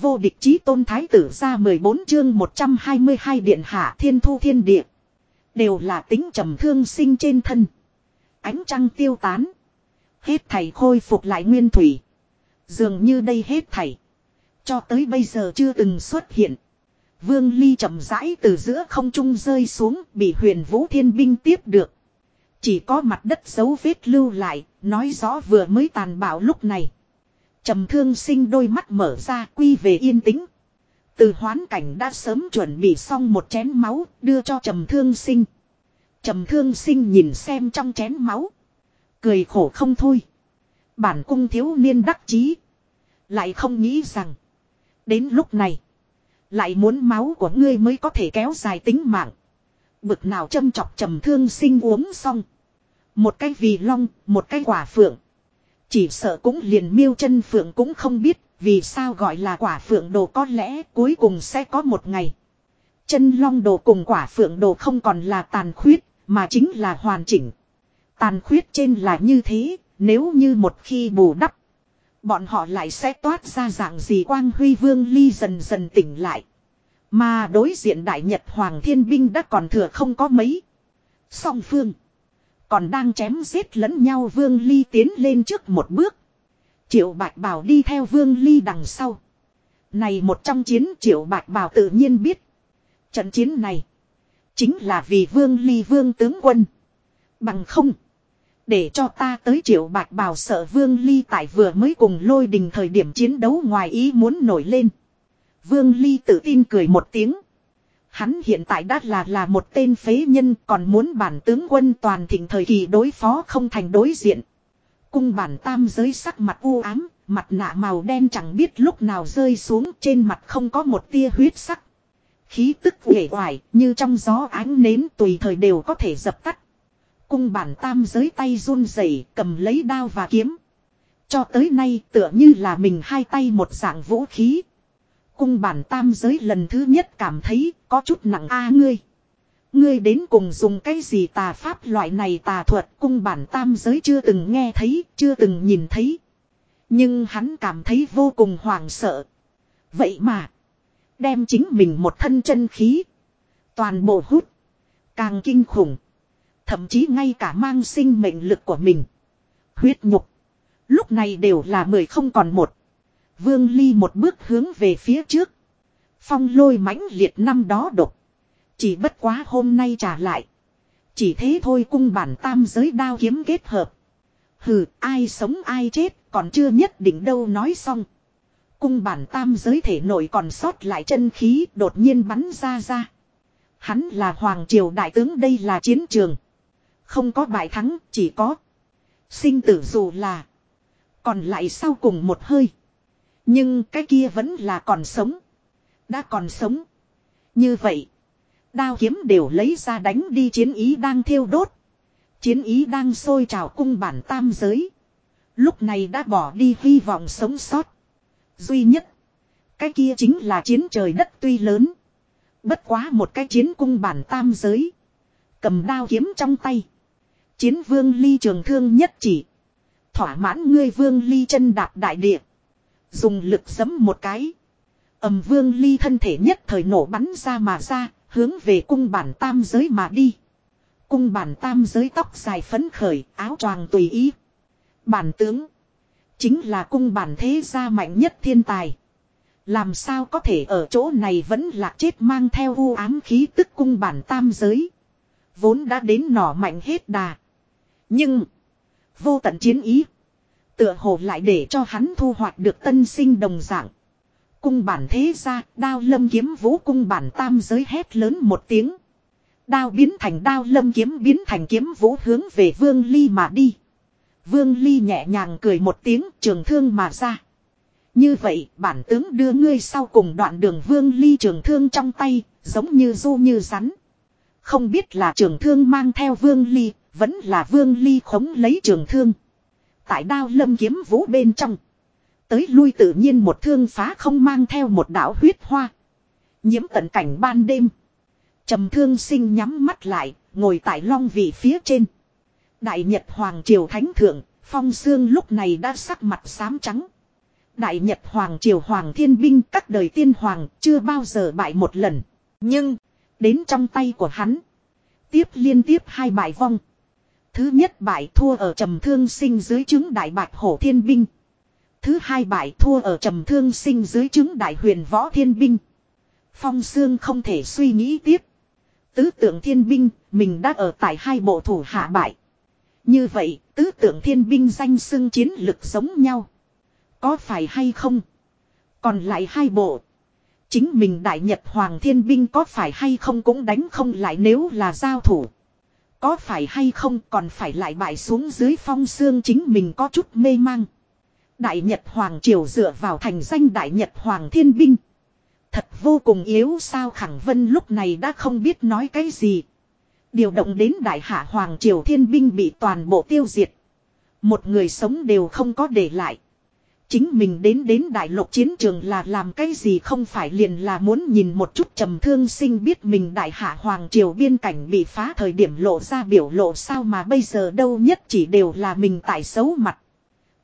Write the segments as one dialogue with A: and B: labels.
A: Vô địch chí tôn thái tử ra 14 chương 122 điện hạ thiên thu thiên địa. Đều là tính trầm thương sinh trên thân. Ánh trăng tiêu tán. Hết thảy khôi phục lại nguyên thủy. Dường như đây hết thảy. Cho tới bây giờ chưa từng xuất hiện. Vương Ly chậm rãi từ giữa không trung rơi xuống bị huyền vũ thiên binh tiếp được. Chỉ có mặt đất dấu vết lưu lại, nói rõ vừa mới tàn bạo lúc này. Trầm thương sinh đôi mắt mở ra quy về yên tĩnh. Từ hoán cảnh đã sớm chuẩn bị xong một chén máu đưa cho trầm thương sinh. Trầm thương sinh nhìn xem trong chén máu. Cười khổ không thôi. Bản cung thiếu niên đắc chí Lại không nghĩ rằng. Đến lúc này. Lại muốn máu của ngươi mới có thể kéo dài tính mạng. Bực nào châm chọc trầm thương sinh uống xong. Một cái vì long, một cái quả phượng. Chỉ sợ cũng liền miêu chân phượng cũng không biết vì sao gọi là quả phượng đồ có lẽ cuối cùng sẽ có một ngày. Chân long đồ cùng quả phượng đồ không còn là tàn khuyết mà chính là hoàn chỉnh. Tàn khuyết trên là như thế, nếu như một khi bù đắp. Bọn họ lại sẽ toát ra dạng gì quang huy vương ly dần dần tỉnh lại. Mà đối diện đại nhật hoàng thiên binh đã còn thừa không có mấy. Song phương. Còn đang chém giết lẫn nhau Vương Ly tiến lên trước một bước. Triệu Bạch Bảo đi theo Vương Ly đằng sau. Này một trong chiến, Triệu Bạch Bảo tự nhiên biết. Trận chiến này. Chính là vì Vương Ly Vương tướng quân. Bằng không. Để cho ta tới Triệu Bạch Bảo sợ Vương Ly tại vừa mới cùng lôi đình thời điểm chiến đấu ngoài ý muốn nổi lên. Vương Ly tự tin cười một tiếng. Hắn hiện tại đã là là một tên phế nhân còn muốn bản tướng quân toàn thịnh thời kỳ đối phó không thành đối diện. Cung bản tam giới sắc mặt u ám, mặt nạ màu đen chẳng biết lúc nào rơi xuống trên mặt không có một tia huyết sắc. Khí tức uể hoài như trong gió ánh nến tùy thời đều có thể dập tắt. Cung bản tam giới tay run rẩy cầm lấy đao và kiếm. Cho tới nay tựa như là mình hai tay một dạng vũ khí Cung bản tam giới lần thứ nhất cảm thấy có chút nặng a ngươi. Ngươi đến cùng dùng cái gì tà pháp loại này tà thuật cung bản tam giới chưa từng nghe thấy, chưa từng nhìn thấy. Nhưng hắn cảm thấy vô cùng hoảng sợ. Vậy mà, đem chính mình một thân chân khí, toàn bộ hút, càng kinh khủng. Thậm chí ngay cả mang sinh mệnh lực của mình. Huyết nhục. Lúc này đều là mười không còn một. Vương Ly một bước hướng về phía trước. Phong lôi mãnh liệt năm đó độc. Chỉ bất quá hôm nay trả lại. Chỉ thế thôi cung bản tam giới đao kiếm kết hợp. Hừ, ai sống ai chết còn chưa nhất định đâu nói xong. Cung bản tam giới thể nội còn sót lại chân khí đột nhiên bắn ra ra. Hắn là Hoàng Triều Đại tướng đây là chiến trường. Không có bại thắng, chỉ có sinh tử dù là. Còn lại sau cùng một hơi. Nhưng cái kia vẫn là còn sống. Đã còn sống. Như vậy. Đao kiếm đều lấy ra đánh đi chiến ý đang thiêu đốt. Chiến ý đang sôi trào cung bản tam giới. Lúc này đã bỏ đi hy vọng sống sót. Duy nhất. Cái kia chính là chiến trời đất tuy lớn. Bất quá một cái chiến cung bản tam giới. Cầm đao kiếm trong tay. Chiến vương ly trường thương nhất chỉ. Thỏa mãn ngươi vương ly chân đạp đại địa. Dùng lực giấm một cái. ầm vương ly thân thể nhất thời nổ bắn ra mà ra, hướng về cung bản tam giới mà đi. Cung bản tam giới tóc dài phấn khởi, áo choàng tùy ý. Bản tướng. Chính là cung bản thế gia mạnh nhất thiên tài. Làm sao có thể ở chỗ này vẫn là chết mang theo u ám khí tức cung bản tam giới. Vốn đã đến nỏ mạnh hết đà. Nhưng. Vô tận chiến ý. Tựa hồ lại để cho hắn thu hoạch được tân sinh đồng dạng. Cung bản thế ra, đao lâm kiếm vũ cung bản tam giới hét lớn một tiếng. Đao biến thành đao lâm kiếm biến thành kiếm vũ hướng về vương ly mà đi. Vương ly nhẹ nhàng cười một tiếng trường thương mà ra. Như vậy bản tướng đưa ngươi sau cùng đoạn đường vương ly trường thương trong tay, giống như du như rắn. Không biết là trường thương mang theo vương ly, vẫn là vương ly khống lấy trường thương. Tại đao lâm kiếm vũ bên trong. Tới lui tự nhiên một thương phá không mang theo một đạo huyết hoa. Nhiễm tận cảnh ban đêm. trầm thương sinh nhắm mắt lại, ngồi tại long vị phía trên. Đại Nhật Hoàng Triều Thánh Thượng, Phong Sương lúc này đã sắc mặt xám trắng. Đại Nhật Hoàng Triều Hoàng Thiên Binh các đời tiên hoàng chưa bao giờ bại một lần. Nhưng, đến trong tay của hắn. Tiếp liên tiếp hai bại vong. Thứ nhất bại thua ở trầm thương sinh dưới chứng Đại Bạch Hổ Thiên Binh. Thứ hai bại thua ở trầm thương sinh dưới chứng Đại Huyền Võ Thiên Binh. Phong Sương không thể suy nghĩ tiếp. Tứ tượng thiên binh, mình đã ở tại hai bộ thủ hạ bại. Như vậy, tứ tượng thiên binh danh xưng chiến lực giống nhau. Có phải hay không? Còn lại hai bộ. Chính mình đại nhật hoàng thiên binh có phải hay không cũng đánh không lại nếu là giao thủ. Có phải hay không còn phải lại bại xuống dưới phong xương chính mình có chút mê mang. Đại Nhật Hoàng Triều dựa vào thành danh Đại Nhật Hoàng Thiên Binh. Thật vô cùng yếu sao Khẳng Vân lúc này đã không biết nói cái gì. Điều động đến Đại Hạ Hoàng Triều Thiên Binh bị toàn bộ tiêu diệt. Một người sống đều không có để lại. Chính mình đến đến đại lục chiến trường là làm cái gì không phải liền là muốn nhìn một chút trầm thương sinh biết mình đại hạ hoàng triều biên cảnh bị phá thời điểm lộ ra biểu lộ sao mà bây giờ đâu nhất chỉ đều là mình tại xấu mặt.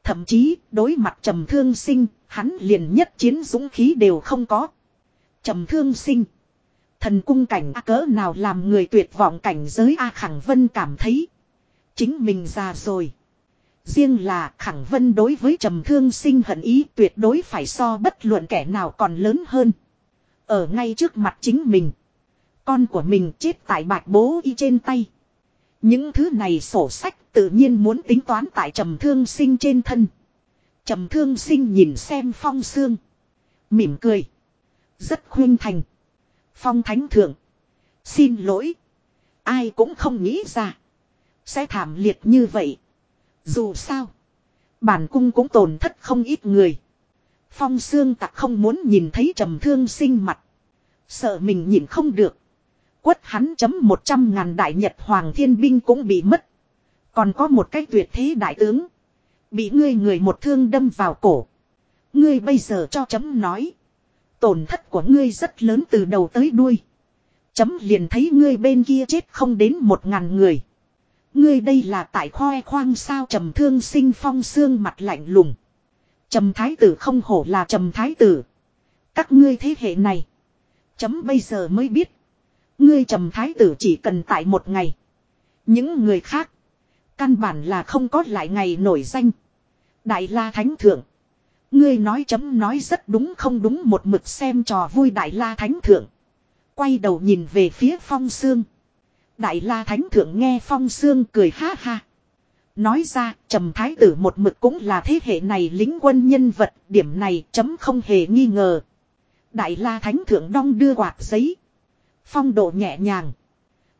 A: Thậm chí, đối mặt trầm thương sinh, hắn liền nhất chiến dũng khí đều không có. Trầm thương sinh. Thần cung cảnh A cỡ nào làm người tuyệt vọng cảnh giới A Khẳng Vân cảm thấy. Chính mình già rồi. Riêng là Khẳng Vân đối với trầm thương sinh hận ý tuyệt đối phải so bất luận kẻ nào còn lớn hơn. Ở ngay trước mặt chính mình. Con của mình chết tại bạch bố y trên tay. Những thứ này sổ sách tự nhiên muốn tính toán tại trầm thương sinh trên thân. Trầm thương sinh nhìn xem phong xương. Mỉm cười. Rất khuyên thành. Phong thánh thượng. Xin lỗi. Ai cũng không nghĩ ra. Sẽ thảm liệt như vậy. Dù sao. Bản cung cũng tổn thất không ít người. Phong xương tặc không muốn nhìn thấy trầm thương sinh mặt. Sợ mình nhìn không được. Quất hắn chấm một trăm ngàn đại nhật hoàng thiên binh cũng bị mất. Còn có một cái tuyệt thế đại tướng. Bị ngươi người một thương đâm vào cổ. Ngươi bây giờ cho chấm nói. Tổn thất của ngươi rất lớn từ đầu tới đuôi. Chấm liền thấy ngươi bên kia chết không đến một ngàn người. Ngươi đây là tại khoe khoang sao trầm thương sinh phong xương mặt lạnh lùng. Trầm thái tử không hổ là trầm thái tử. Các ngươi thế hệ này. Chấm bây giờ mới biết. Ngươi trầm thái tử chỉ cần tại một ngày. Những người khác. Căn bản là không có lại ngày nổi danh. Đại la thánh thượng. Ngươi nói chấm nói rất đúng không đúng một mực xem trò vui đại la thánh thượng. Quay đầu nhìn về phía phong xương. Đại la thánh thượng nghe phong xương cười ha ha. Nói ra trầm thái tử một mực cũng là thế hệ này lính quân nhân vật. Điểm này chấm không hề nghi ngờ. Đại la thánh thượng đong đưa quạt giấy. Phong độ nhẹ nhàng.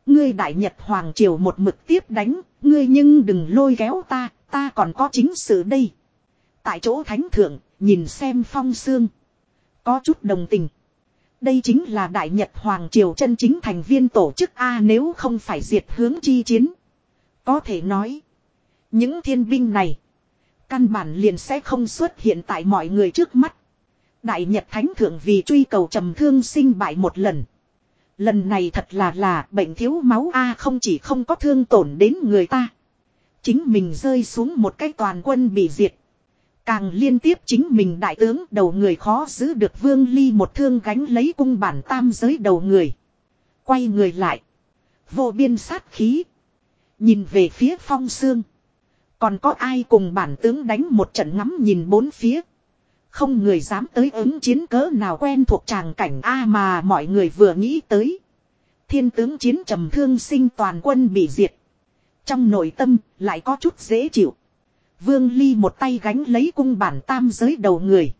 A: Ngươi đại nhật hoàng triều một mực tiếp đánh. Ngươi nhưng đừng lôi kéo ta. Ta còn có chính sự đây. Tại chỗ thánh thượng, nhìn xem phong xương. Có chút đồng tình. Đây chính là Đại Nhật Hoàng Triều chân chính thành viên tổ chức A nếu không phải diệt hướng chi chiến. Có thể nói. Những thiên binh này. Căn bản liền sẽ không xuất hiện tại mọi người trước mắt. Đại Nhật Thánh Thượng vì truy cầu trầm thương sinh bại một lần. Lần này thật là là bệnh thiếu máu A không chỉ không có thương tổn đến người ta. Chính mình rơi xuống một cái toàn quân bị diệt. Càng liên tiếp chính mình đại tướng đầu người khó giữ được vương ly một thương gánh lấy cung bản tam giới đầu người. Quay người lại. Vô biên sát khí. Nhìn về phía phong xương. Còn có ai cùng bản tướng đánh một trận ngắm nhìn bốn phía. Không người dám tới ứng chiến cỡ nào quen thuộc tràng cảnh A mà mọi người vừa nghĩ tới. Thiên tướng chiến trầm thương sinh toàn quân bị diệt. Trong nội tâm lại có chút dễ chịu. Vương Ly một tay gánh lấy cung bản tam giới đầu người.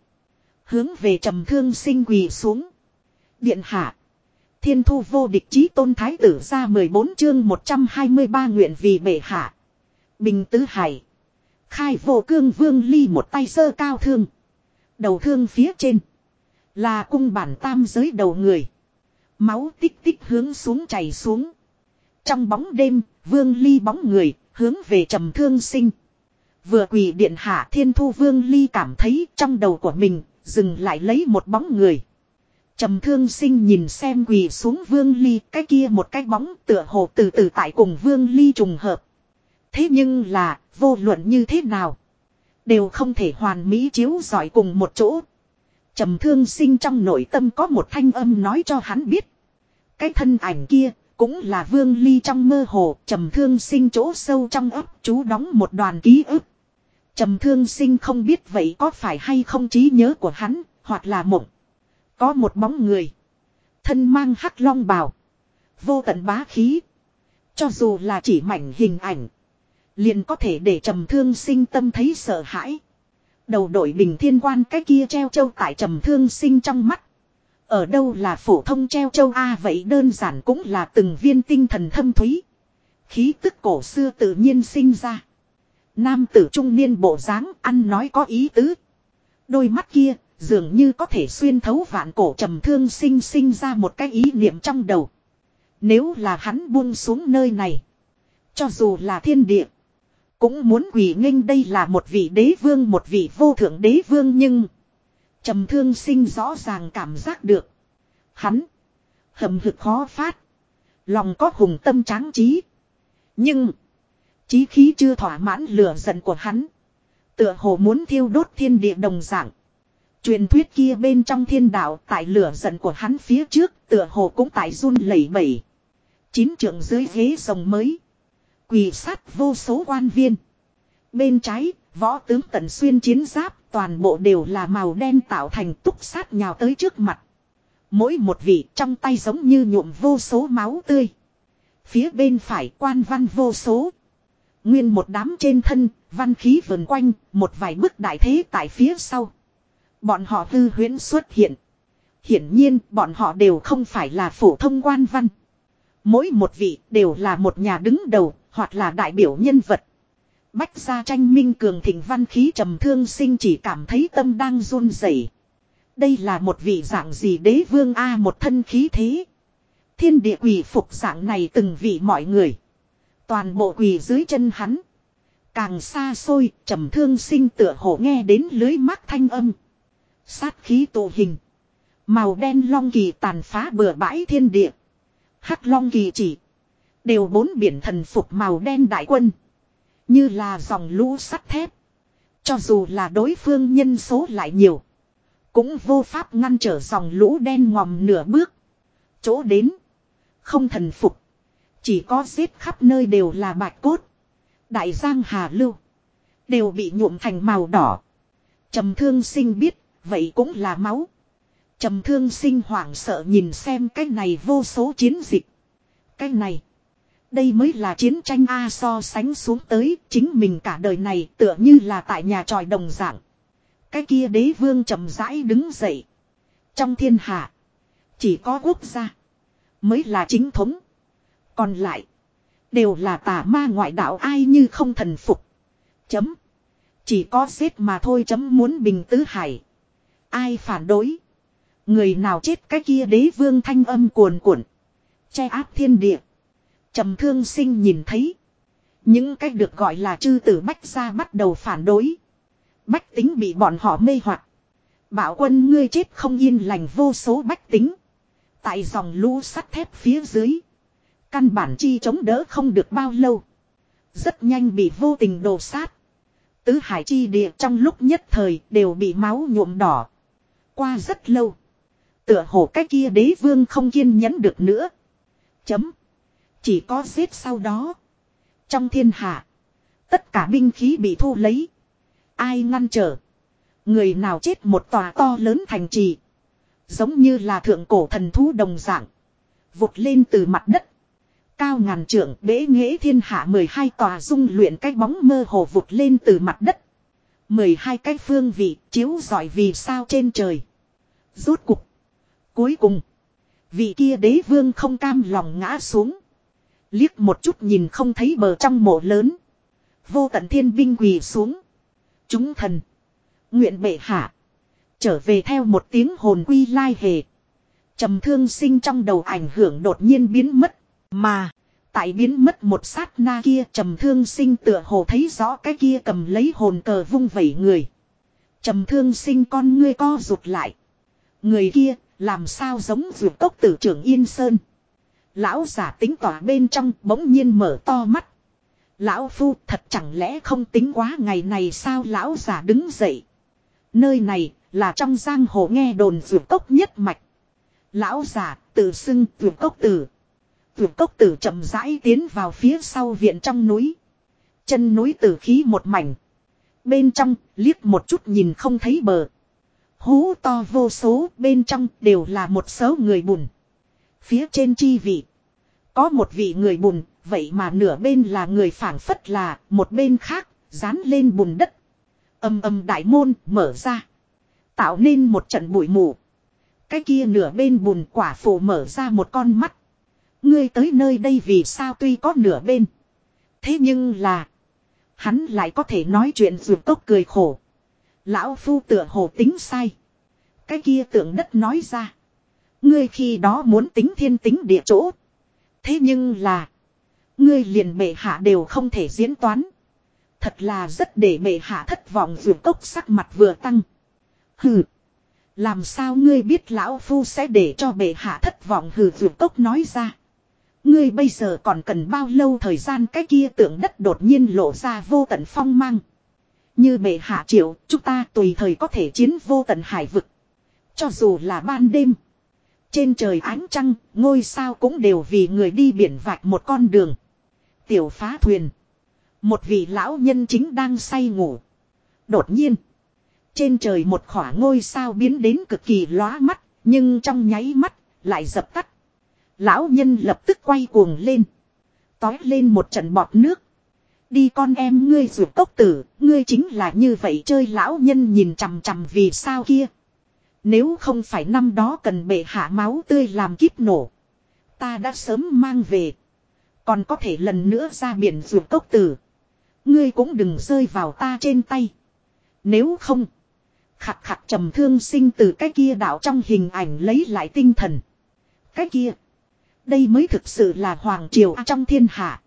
A: Hướng về trầm thương sinh quỳ xuống. Điện hạ. Thiên thu vô địch chí tôn thái tử ra 14 chương 123 nguyện vì bệ hạ. Bình tứ hải. Khai vô cương vương ly một tay sơ cao thương. Đầu thương phía trên. Là cung bản tam giới đầu người. Máu tích tích hướng xuống chảy xuống. Trong bóng đêm, vương ly bóng người, hướng về trầm thương sinh. Vừa quỳ điện hạ thiên thu vương ly cảm thấy trong đầu của mình, dừng lại lấy một bóng người. trầm thương sinh nhìn xem quỳ xuống vương ly cái kia một cái bóng tựa hồ từ từ tại cùng vương ly trùng hợp. Thế nhưng là, vô luận như thế nào? Đều không thể hoàn mỹ chiếu giỏi cùng một chỗ. trầm thương sinh trong nội tâm có một thanh âm nói cho hắn biết. Cái thân ảnh kia cũng là vương ly trong mơ hồ trầm thương sinh chỗ sâu trong ấp chú đóng một đoàn ký ức. Trầm thương sinh không biết vậy có phải hay không trí nhớ của hắn, hoặc là mộng. Có một bóng người. Thân mang hắc long bào. Vô tận bá khí. Cho dù là chỉ mảnh hình ảnh. Liền có thể để trầm thương sinh tâm thấy sợ hãi. Đầu đội bình thiên quan cái kia treo châu tại trầm thương sinh trong mắt. Ở đâu là phổ thông treo châu A, vậy đơn giản cũng là từng viên tinh thần thâm thúy. Khí tức cổ xưa tự nhiên sinh ra. Nam tử trung niên bộ dáng ăn nói có ý tứ. Đôi mắt kia, dường như có thể xuyên thấu vạn cổ trầm thương sinh sinh ra một cái ý niệm trong đầu. Nếu là hắn buông xuống nơi này. Cho dù là thiên địa. Cũng muốn quỷ nghênh đây là một vị đế vương, một vị vô thượng đế vương, nhưng. trầm thương sinh rõ ràng cảm giác được. Hắn. Hầm hực khó phát. Lòng có hùng tâm tráng trí. Nhưng. Chí khí chưa thỏa mãn lửa giận của hắn. Tựa hồ muốn thiêu đốt thiên địa đồng dạng. Truyền thuyết kia bên trong thiên đạo tại lửa giận của hắn phía trước tựa hồ cũng tại run lẩy bẩy. Chín trưởng dưới ghế rồng mới. Quỳ sát vô số quan viên. Bên trái, võ tướng tận xuyên chiến giáp, toàn bộ đều là màu đen tạo thành túc sát nhào tới trước mặt. Mỗi một vị trong tay giống như nhuộm vô số máu tươi. Phía bên phải quan văn vô số. Nguyên một đám trên thân, văn khí vần quanh, một vài bức đại thế tại phía sau. Bọn họ hư huyễn xuất hiện. Hiển nhiên, bọn họ đều không phải là phổ thông quan văn. Mỗi một vị đều là một nhà đứng đầu, hoặc là đại biểu nhân vật. Bách gia tranh minh cường thịnh văn khí trầm thương sinh chỉ cảm thấy tâm đang run rẩy. Đây là một vị dạng gì đế vương A một thân khí thế. Thiên địa quỷ phục dạng này từng vị mọi người. Toàn bộ quỳ dưới chân hắn. Càng xa xôi, trầm thương sinh tựa hồ nghe đến lưới mắt thanh âm. Sát khí tụ hình. Màu đen long kỳ tàn phá bừa bãi thiên địa. Hắc long kỳ chỉ. Đều bốn biển thần phục màu đen đại quân. Như là dòng lũ sắt thép. Cho dù là đối phương nhân số lại nhiều. Cũng vô pháp ngăn trở dòng lũ đen ngòm nửa bước. Chỗ đến. Không thần phục. Chỉ có giết khắp nơi đều là bạch cốt. Đại giang hà lưu. Đều bị nhuộm thành màu đỏ. trầm thương sinh biết. Vậy cũng là máu. trầm thương sinh hoảng sợ nhìn xem cái này vô số chiến dịch. Cái này. Đây mới là chiến tranh A so sánh xuống tới, chính mình cả đời này tựa như là tại nhà tròi đồng dạng. Cái kia đế vương chậm rãi đứng dậy. Trong thiên hạ. Chỉ có quốc gia. Mới là chính thống. Còn lại. Đều là tà ma ngoại đạo ai như không thần phục. Chấm. Chỉ có xếp mà thôi chấm muốn bình tứ hải. Ai phản đối. Người nào chết cái kia đế vương thanh âm cuồn cuộn. Che áp thiên địa. trầm thương sinh nhìn thấy. Những cách được gọi là chư tử bách gia bắt đầu phản đối. Bách tính bị bọn họ mê hoặc. Bảo quân ngươi chết không yên lành vô số bách tính. Tại dòng lũ sắt thép phía dưới. Căn bản chi chống đỡ không được bao lâu. Rất nhanh bị vô tình đổ sát. Tứ hải chi địa trong lúc nhất thời đều bị máu nhuộm đỏ. Qua rất lâu. Tựa hồ cái kia đế vương không kiên nhẫn được nữa. Chấm. Chỉ có giết sau đó. Trong thiên hạ. Tất cả binh khí bị thu lấy. Ai ngăn trở. Người nào chết một tòa to lớn thành trì. Giống như là thượng cổ thần thú đồng dạng. Vụt lên từ mặt đất. Cao ngàn trượng, bế nghệ thiên hạ 12 tòa dung luyện cái bóng mơ hồ vụt lên từ mặt đất. 12 cái phương vị, chiếu giỏi vì sao trên trời. Rốt cục. Cuối cùng. Vị kia đế vương không cam lòng ngã xuống. Liếc một chút nhìn không thấy bờ trong mộ lớn. Vô tận thiên binh quỳ xuống. Chúng thần. Nguyện bệ hạ. Trở về theo một tiếng hồn quy lai hề. trầm thương sinh trong đầu ảnh hưởng đột nhiên biến mất. Mà. Tại biến mất một sát na kia trầm thương sinh tựa hồ thấy rõ cái kia cầm lấy hồn cờ vung vẩy người. trầm thương sinh con ngươi co rụt lại. Người kia, làm sao giống ruột cốc tử trưởng Yên Sơn. Lão giả tính tỏa bên trong bỗng nhiên mở to mắt. Lão phu, thật chẳng lẽ không tính quá ngày này sao lão giả đứng dậy. Nơi này là trong giang hồ nghe đồn ruột cốc nhất mạch. Lão giả tự xưng ruột cốc tử. Vượt cốc tử chậm rãi tiến vào phía sau viện trong núi. Chân núi tử khí một mảnh. Bên trong liếc một chút nhìn không thấy bờ. Hú to vô số bên trong đều là một số người bùn. Phía trên chi vị. Có một vị người bùn, vậy mà nửa bên là người phảng phất là, một bên khác, dán lên bùn đất. Âm âm đại môn, mở ra. Tạo nên một trận bụi mù. Cái kia nửa bên bùn quả phổ mở ra một con mắt. Ngươi tới nơi đây vì sao tuy có nửa bên. Thế nhưng là. Hắn lại có thể nói chuyện dù tốc cười khổ. Lão phu tựa hồ tính sai. Cái kia tượng đất nói ra. Ngươi khi đó muốn tính thiên tính địa chỗ. Thế nhưng là. Ngươi liền bệ hạ đều không thể diễn toán. Thật là rất để bệ hạ thất vọng dù cốc sắc mặt vừa tăng. Hừ. Làm sao ngươi biết lão phu sẽ để cho bệ hạ thất vọng hừ dù cốc nói ra. Ngươi bây giờ còn cần bao lâu thời gian cái kia tượng đất đột nhiên lộ ra vô tận phong mang. Như bệ hạ triệu, chúng ta tùy thời có thể chiến vô tận hải vực. Cho dù là ban đêm. Trên trời ánh trăng, ngôi sao cũng đều vì người đi biển vạch một con đường. Tiểu phá thuyền. Một vị lão nhân chính đang say ngủ. Đột nhiên. Trên trời một khỏa ngôi sao biến đến cực kỳ lóa mắt. Nhưng trong nháy mắt, lại dập tắt. Lão nhân lập tức quay cuồng lên. Tói lên một trận bọt nước. Đi con em ngươi ruột cốc tử, ngươi chính là như vậy chơi lão nhân nhìn chằm chằm vì sao kia. Nếu không phải năm đó cần bệ hạ máu tươi làm kíp nổ. Ta đã sớm mang về. Còn có thể lần nữa ra biển ruột cốc tử. Ngươi cũng đừng rơi vào ta trên tay. Nếu không. Khặt khặt trầm thương sinh từ cái kia đạo trong hình ảnh lấy lại tinh thần. Cái kia. Đây mới thực sự là hoàng triều trong thiên hạ.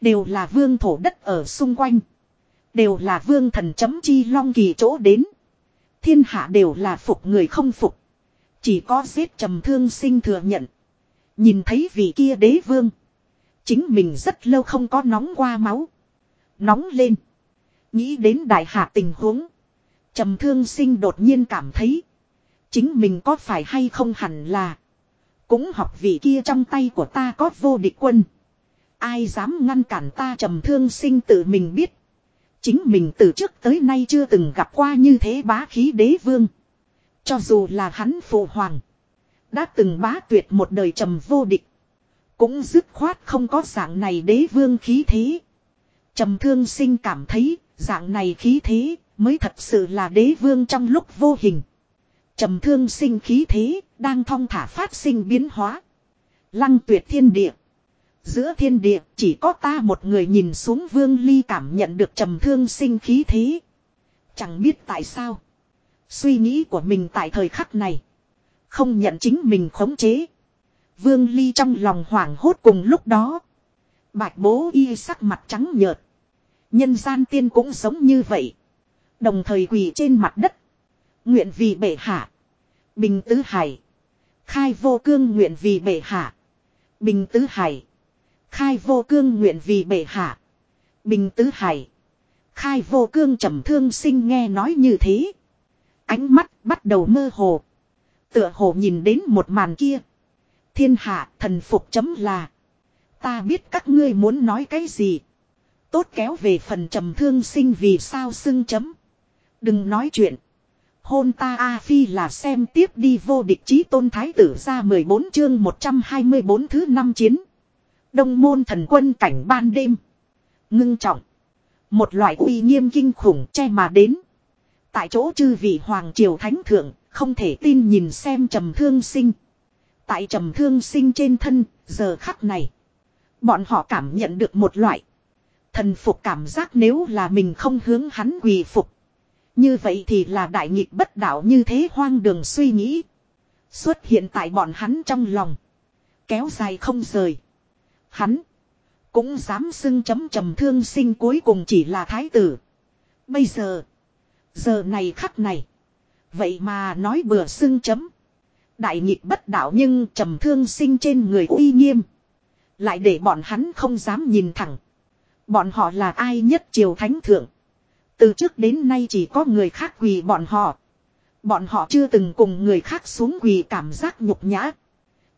A: Đều là vương thổ đất ở xung quanh. Đều là vương thần chấm chi long kỳ chỗ đến. Thiên hạ đều là phục người không phục. Chỉ có giết trầm thương sinh thừa nhận. Nhìn thấy vị kia đế vương. Chính mình rất lâu không có nóng qua máu. Nóng lên. Nghĩ đến đại hạ tình huống. Trầm thương sinh đột nhiên cảm thấy. Chính mình có phải hay không hẳn là. Cũng học vị kia trong tay của ta có vô địch quân. Ai dám ngăn cản ta trầm thương sinh tự mình biết. Chính mình từ trước tới nay chưa từng gặp qua như thế bá khí đế vương. Cho dù là hắn phụ hoàng. Đã từng bá tuyệt một đời trầm vô địch. Cũng dứt khoát không có dạng này đế vương khí thế. Trầm thương sinh cảm thấy dạng này khí thế mới thật sự là đế vương trong lúc vô hình. Trầm thương sinh khí thế đang thong thả phát sinh biến hóa. Lăng tuyệt thiên địa. Giữa thiên địa, chỉ có ta một người nhìn xuống vương ly cảm nhận được trầm thương sinh khí thế. Chẳng biết tại sao. Suy nghĩ của mình tại thời khắc này. Không nhận chính mình khống chế. Vương ly trong lòng hoảng hốt cùng lúc đó. Bạch bố y sắc mặt trắng nhợt. Nhân gian tiên cũng giống như vậy. Đồng thời quỳ trên mặt đất. Nguyện vì bệ hạ. Bình tứ hải. Khai vô cương nguyện vì bệ hạ. Bình tứ hải. Khai vô cương nguyện vì bệ hạ. Bình tứ hải. Khai vô cương trầm thương sinh nghe nói như thế. Ánh mắt bắt đầu mơ hồ. Tựa hồ nhìn đến một màn kia. Thiên hạ thần phục chấm là. Ta biết các ngươi muốn nói cái gì. Tốt kéo về phần trầm thương sinh vì sao xưng chấm. Đừng nói chuyện. Hôn ta A Phi là xem tiếp đi vô địch chí tôn thái tử ra 14 chương 124 thứ năm chiến. Đông môn thần quân cảnh ban đêm. Ngưng trọng. Một loại uy nghiêm kinh khủng che mà đến. Tại chỗ chư vị hoàng triều thánh thượng, không thể tin nhìn xem trầm thương sinh. Tại trầm thương sinh trên thân, giờ khắc này. Bọn họ cảm nhận được một loại. Thần phục cảm giác nếu là mình không hướng hắn quỳ phục. Như vậy thì là đại nghịch bất đạo như thế hoang đường suy nghĩ. Xuất hiện tại bọn hắn trong lòng. Kéo dài không rời. Hắn. Cũng dám xưng chấm trầm thương sinh cuối cùng chỉ là thái tử. Bây giờ. Giờ này khắc này. Vậy mà nói bừa xưng chấm. Đại nghịch bất đạo nhưng trầm thương sinh trên người uy nghiêm. Lại để bọn hắn không dám nhìn thẳng. Bọn họ là ai nhất triều thánh thượng. Từ trước đến nay chỉ có người khác quỳ bọn họ. Bọn họ chưa từng cùng người khác xuống quỳ cảm giác nhục nhã.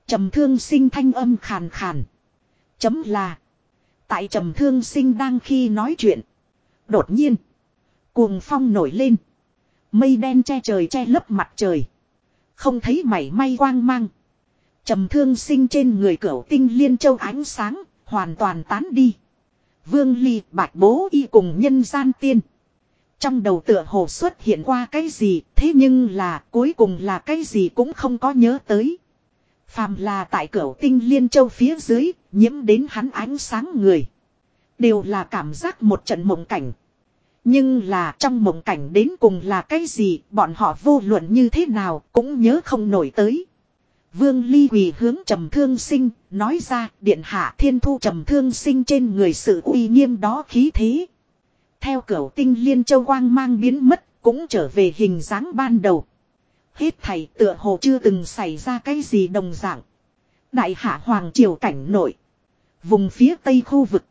A: Trầm thương sinh thanh âm khàn khàn. Chấm là. Tại trầm thương sinh đang khi nói chuyện. Đột nhiên. Cuồng phong nổi lên. Mây đen che trời che lấp mặt trời. Không thấy mảy may quang mang. Trầm thương sinh trên người cửu tinh liên châu ánh sáng. Hoàn toàn tán đi. Vương Ly, bạch bố y cùng nhân gian tiên. Trong đầu tựa hồ xuất hiện qua cái gì, thế nhưng là cuối cùng là cái gì cũng không có nhớ tới. Phàm là tại cửa tinh liên châu phía dưới, nhiễm đến hắn ánh sáng người. Đều là cảm giác một trận mộng cảnh. Nhưng là trong mộng cảnh đến cùng là cái gì, bọn họ vô luận như thế nào cũng nhớ không nổi tới. Vương Ly quỳ hướng trầm thương sinh, nói ra điện hạ thiên thu trầm thương sinh trên người sự uy nghiêm đó khí thế. Theo cửa tinh liên châu quang mang biến mất, cũng trở về hình dáng ban đầu. Hết thầy tựa hồ chưa từng xảy ra cái gì đồng dạng. Đại hạ hoàng triều cảnh nội. Vùng phía tây khu vực.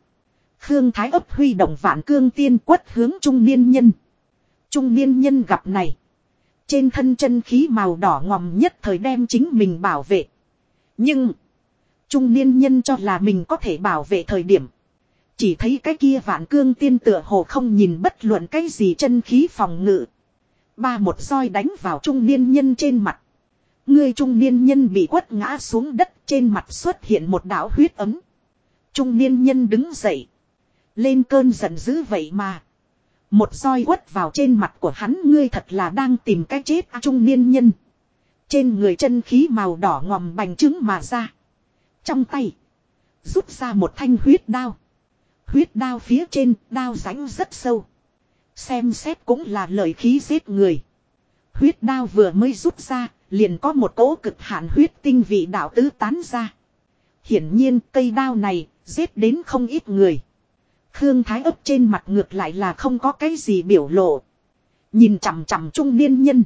A: Khương Thái ấp huy động vạn cương tiên quất hướng trung niên nhân. Trung niên nhân gặp này. Trên thân chân khí màu đỏ ngòm nhất thời đem chính mình bảo vệ. Nhưng. Trung niên nhân cho là mình có thể bảo vệ thời điểm. Chỉ thấy cái kia vạn cương tiên tựa hồ không nhìn bất luận cái gì chân khí phòng ngự. Ba một roi đánh vào trung niên nhân trên mặt. Người trung niên nhân bị quất ngã xuống đất trên mặt xuất hiện một đạo huyết ấm. Trung niên nhân đứng dậy. Lên cơn giận dữ vậy mà. Một roi quất vào trên mặt của hắn ngươi thật là đang tìm cách chết à, trung niên nhân. Trên người chân khí màu đỏ ngòm bành trứng mà ra. Trong tay. Rút ra một thanh huyết đao. Huyết đao phía trên, đao rãnh rất sâu. Xem xét cũng là lời khí giết người. Huyết đao vừa mới rút ra, liền có một cỗ cực hạn huyết tinh vị đạo tứ tán ra. Hiển nhiên cây đao này, giết đến không ít người. Khương Thái ấp trên mặt ngược lại là không có cái gì biểu lộ. Nhìn chằm chằm trung niên nhân.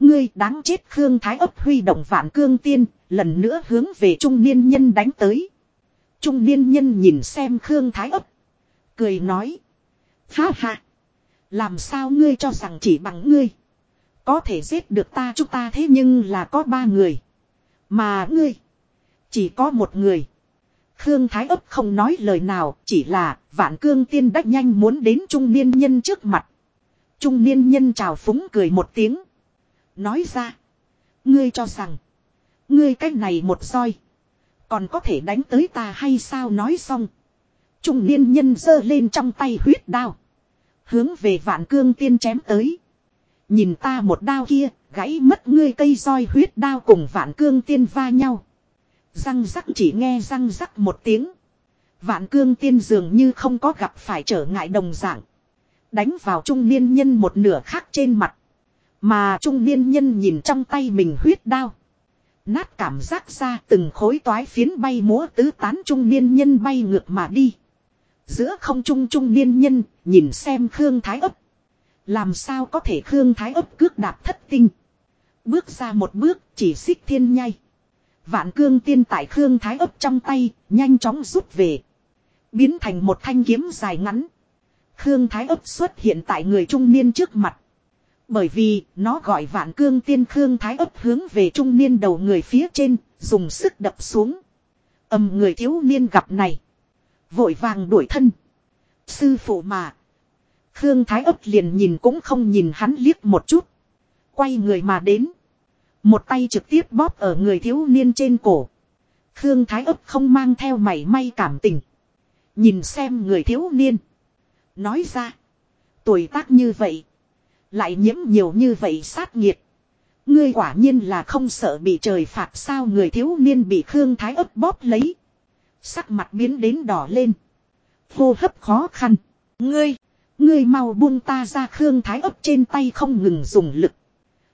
A: Ngươi đáng chết Khương Thái ấp huy động vạn cương tiên, lần nữa hướng về trung niên nhân đánh tới. Trung niên nhân nhìn xem Khương Thái ấp. Cười nói. Ha ha. Làm sao ngươi cho rằng chỉ bằng ngươi. Có thể giết được ta chúng ta thế nhưng là có ba người. Mà ngươi. Chỉ có một người. Khương Thái ấp không nói lời nào. Chỉ là vạn cương tiên đắc nhanh muốn đến trung niên nhân trước mặt. Trung niên nhân chào phúng cười một tiếng. Nói ra. Ngươi cho rằng. Ngươi cách này một roi. Còn có thể đánh tới ta hay sao nói xong. Trung niên nhân giơ lên trong tay huyết đao. Hướng về vạn cương tiên chém tới. Nhìn ta một đao kia, gãy mất ngươi cây roi huyết đao cùng vạn cương tiên va nhau. Răng rắc chỉ nghe răng rắc một tiếng. Vạn cương tiên dường như không có gặp phải trở ngại đồng dạng. Đánh vào trung niên nhân một nửa khác trên mặt. Mà trung niên nhân nhìn trong tay mình huyết đao. Nát cảm giác ra từng khối toái phiến bay múa tứ tán trung niên nhân bay ngược mà đi. Giữa không trung trung niên nhân, nhìn xem Khương Thái ấp. Làm sao có thể Khương Thái ấp cước đạp thất tinh. Bước ra một bước, chỉ xích thiên nhai. Vạn cương tiên tại Khương Thái ấp trong tay, nhanh chóng rút về. Biến thành một thanh kiếm dài ngắn. Khương Thái ấp xuất hiện tại người trung niên trước mặt. Bởi vì nó gọi vạn cương tiên Khương Thái ấp hướng về trung niên đầu người phía trên, dùng sức đập xuống. Âm người thiếu niên gặp này. Vội vàng đuổi thân. Sư phụ mà. Khương Thái ấp liền nhìn cũng không nhìn hắn liếc một chút. Quay người mà đến. Một tay trực tiếp bóp ở người thiếu niên trên cổ. Khương Thái ấp không mang theo mảy may cảm tình. Nhìn xem người thiếu niên. Nói ra. Tuổi tác như vậy. Lại nhiễm nhiều như vậy sát nghiệt. Ngươi quả nhiên là không sợ bị trời phạt sao người thiếu niên bị Khương Thái ấp bóp lấy. Sắc mặt biến đến đỏ lên. Hô hấp khó khăn. Ngươi, ngươi mau buông ta ra Khương Thái ấp trên tay không ngừng dùng lực.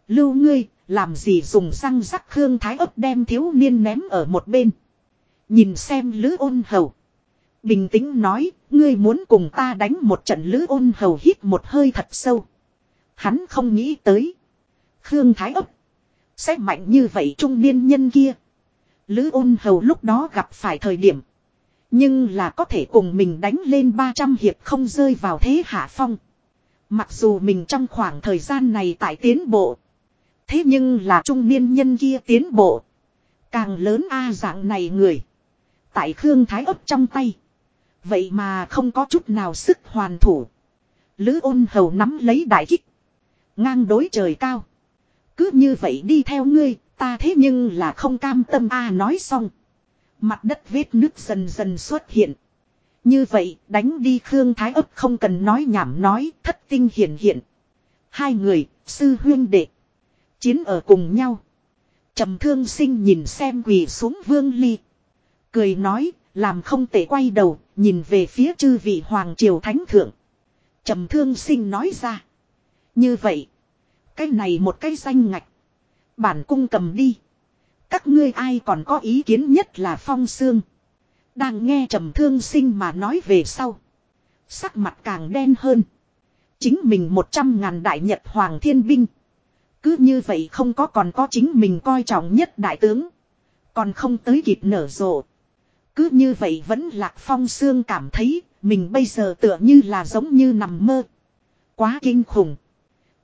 A: Lưu ngươi, làm gì dùng răng rắc Khương Thái ấp đem thiếu niên ném ở một bên. Nhìn xem lữ ôn hầu. Bình tĩnh nói, ngươi muốn cùng ta đánh một trận lữ ôn hầu hít một hơi thật sâu. Hắn không nghĩ tới. Khương Thái ấp. Sẽ mạnh như vậy trung niên nhân kia. Lữ ôn hầu lúc đó gặp phải thời điểm. Nhưng là có thể cùng mình đánh lên 300 hiệp không rơi vào thế hạ phong. Mặc dù mình trong khoảng thời gian này tại tiến bộ. Thế nhưng là trung niên nhân kia tiến bộ. Càng lớn A dạng này người. Tại Khương Thái ấp trong tay. Vậy mà không có chút nào sức hoàn thủ. Lữ ôn hầu nắm lấy đại kích. Ngang đối trời cao. Cứ như vậy đi theo ngươi, ta thế nhưng là không cam tâm A à nói xong. Mặt đất vết nước dần dần xuất hiện. Như vậy, đánh đi Khương Thái ấp không cần nói nhảm nói, thất tinh hiện hiện. Hai người, sư huyên đệ. Chiến ở cùng nhau. trầm thương sinh nhìn xem quỳ xuống vương ly. Cười nói, làm không tệ quay đầu, nhìn về phía chư vị hoàng triều thánh thượng. trầm thương sinh nói ra. Như vậy, cái này một cái danh ngạch. Bản cung cầm đi. Các ngươi ai còn có ý kiến nhất là phong xương. Đang nghe trầm thương sinh mà nói về sau. Sắc mặt càng đen hơn. Chính mình một trăm ngàn đại nhật hoàng thiên binh. Cứ như vậy không có còn có chính mình coi trọng nhất đại tướng. Còn không tới kịp nở rộ. Cứ như vậy vẫn lạc phong xương cảm thấy mình bây giờ tựa như là giống như nằm mơ. Quá kinh khủng.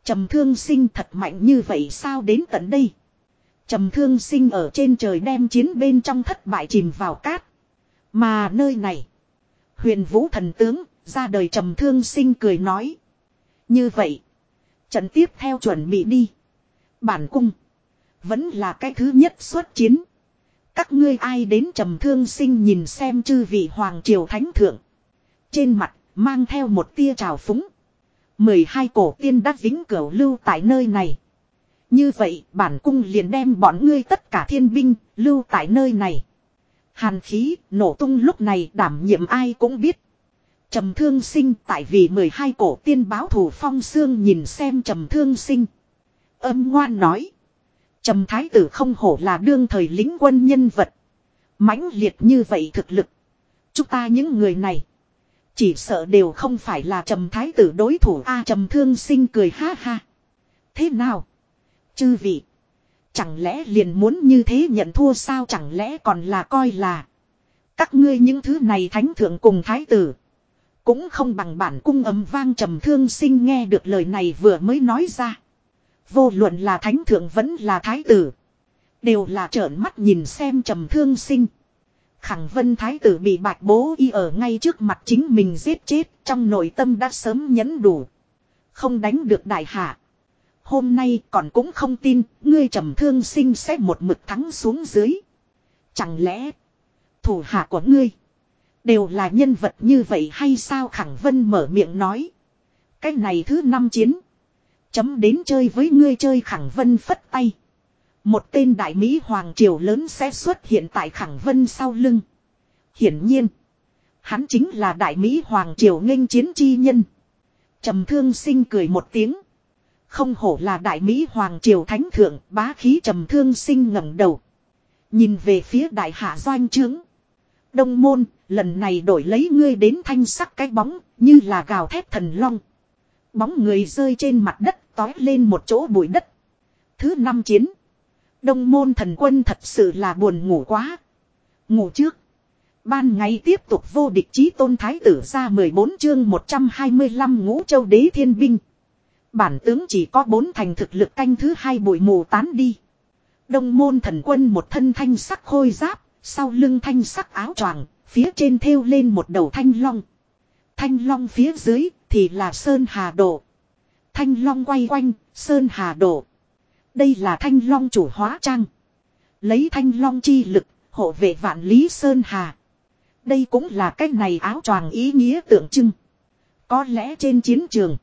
A: Trầm thương sinh thật mạnh như vậy sao đến tận đây. Trầm thương sinh ở trên trời đem chiến bên trong thất bại chìm vào cát. Mà nơi này. Huyền vũ thần tướng, ra đời trầm thương sinh cười nói. Như vậy. Trận tiếp theo chuẩn bị đi. Bản cung. Vẫn là cái thứ nhất xuất chiến. Các ngươi ai đến trầm thương sinh nhìn xem chư vị hoàng triều thánh thượng. Trên mặt, mang theo một tia trào phúng mười hai cổ tiên đã vĩnh cửu lưu tại nơi này. Như vậy, bản cung liền đem bọn ngươi tất cả thiên binh lưu tại nơi này. Hàn khí, nổ tung lúc này đảm nhiệm ai cũng biết. Trầm thương sinh tại vì 12 cổ tiên báo thủ phong xương nhìn xem trầm thương sinh. Âm ngoan nói. Trầm thái tử không hổ là đương thời lính quân nhân vật. mãnh liệt như vậy thực lực. Chúng ta những người này. Chỉ sợ đều không phải là trầm thái tử đối thủ A trầm thương sinh cười ha ha. Thế nào? Chư vị. Chẳng lẽ liền muốn như thế nhận thua sao chẳng lẽ còn là coi là. Các ngươi những thứ này thánh thượng cùng thái tử. Cũng không bằng bản cung ấm vang trầm thương sinh nghe được lời này vừa mới nói ra. Vô luận là thánh thượng vẫn là thái tử. Đều là trợn mắt nhìn xem trầm thương sinh. Khẳng vân thái tử bị bạch bố y ở ngay trước mặt chính mình giết chết, trong nội tâm đã sớm nhẫn đủ. Không đánh được đại hạ. Hôm nay còn cũng không tin, ngươi trầm thương sinh sẽ một mực thắng xuống dưới. Chẳng lẽ, thủ hạ của ngươi, đều là nhân vật như vậy hay sao khẳng vân mở miệng nói. Cái này thứ năm chiến. Chấm đến chơi với ngươi chơi, khẳng vân phất tay. Một tên đại Mỹ Hoàng Triều lớn sẽ xuất hiện tại khẳng vân sau lưng. Hiển nhiên. Hắn chính là đại Mỹ Hoàng Triều nghênh chiến chi nhân. trầm thương sinh cười một tiếng. Không hổ là đại Mỹ Hoàng Triều Thánh Thượng bá khí trầm thương sinh ngẩng đầu. Nhìn về phía đại hạ doanh trướng. Đông môn, lần này đổi lấy ngươi đến thanh sắc cái bóng, như là gào thép thần long. Bóng người rơi trên mặt đất, tói lên một chỗ bụi đất. Thứ năm chiến. Đông môn thần quân thật sự là buồn ngủ quá. Ngủ trước. Ban ngày tiếp tục vô địch chí tôn thái tử ra 14 chương 125 ngũ châu đế thiên binh. Bản tướng chỉ có bốn thành thực lực canh thứ hai bụi mù tán đi. Đông môn thần quân một thân thanh sắc khôi giáp, sau lưng thanh sắc áo choàng, phía trên thêu lên một đầu thanh long. Thanh long phía dưới thì là sơn hà độ. Thanh long quay quanh, sơn hà độ. Đây là thanh long chủ hóa trang. Lấy thanh long chi lực, hộ vệ vạn lý sơn hà. Đây cũng là cách này áo choàng ý nghĩa tượng trưng. Có lẽ trên chiến trường,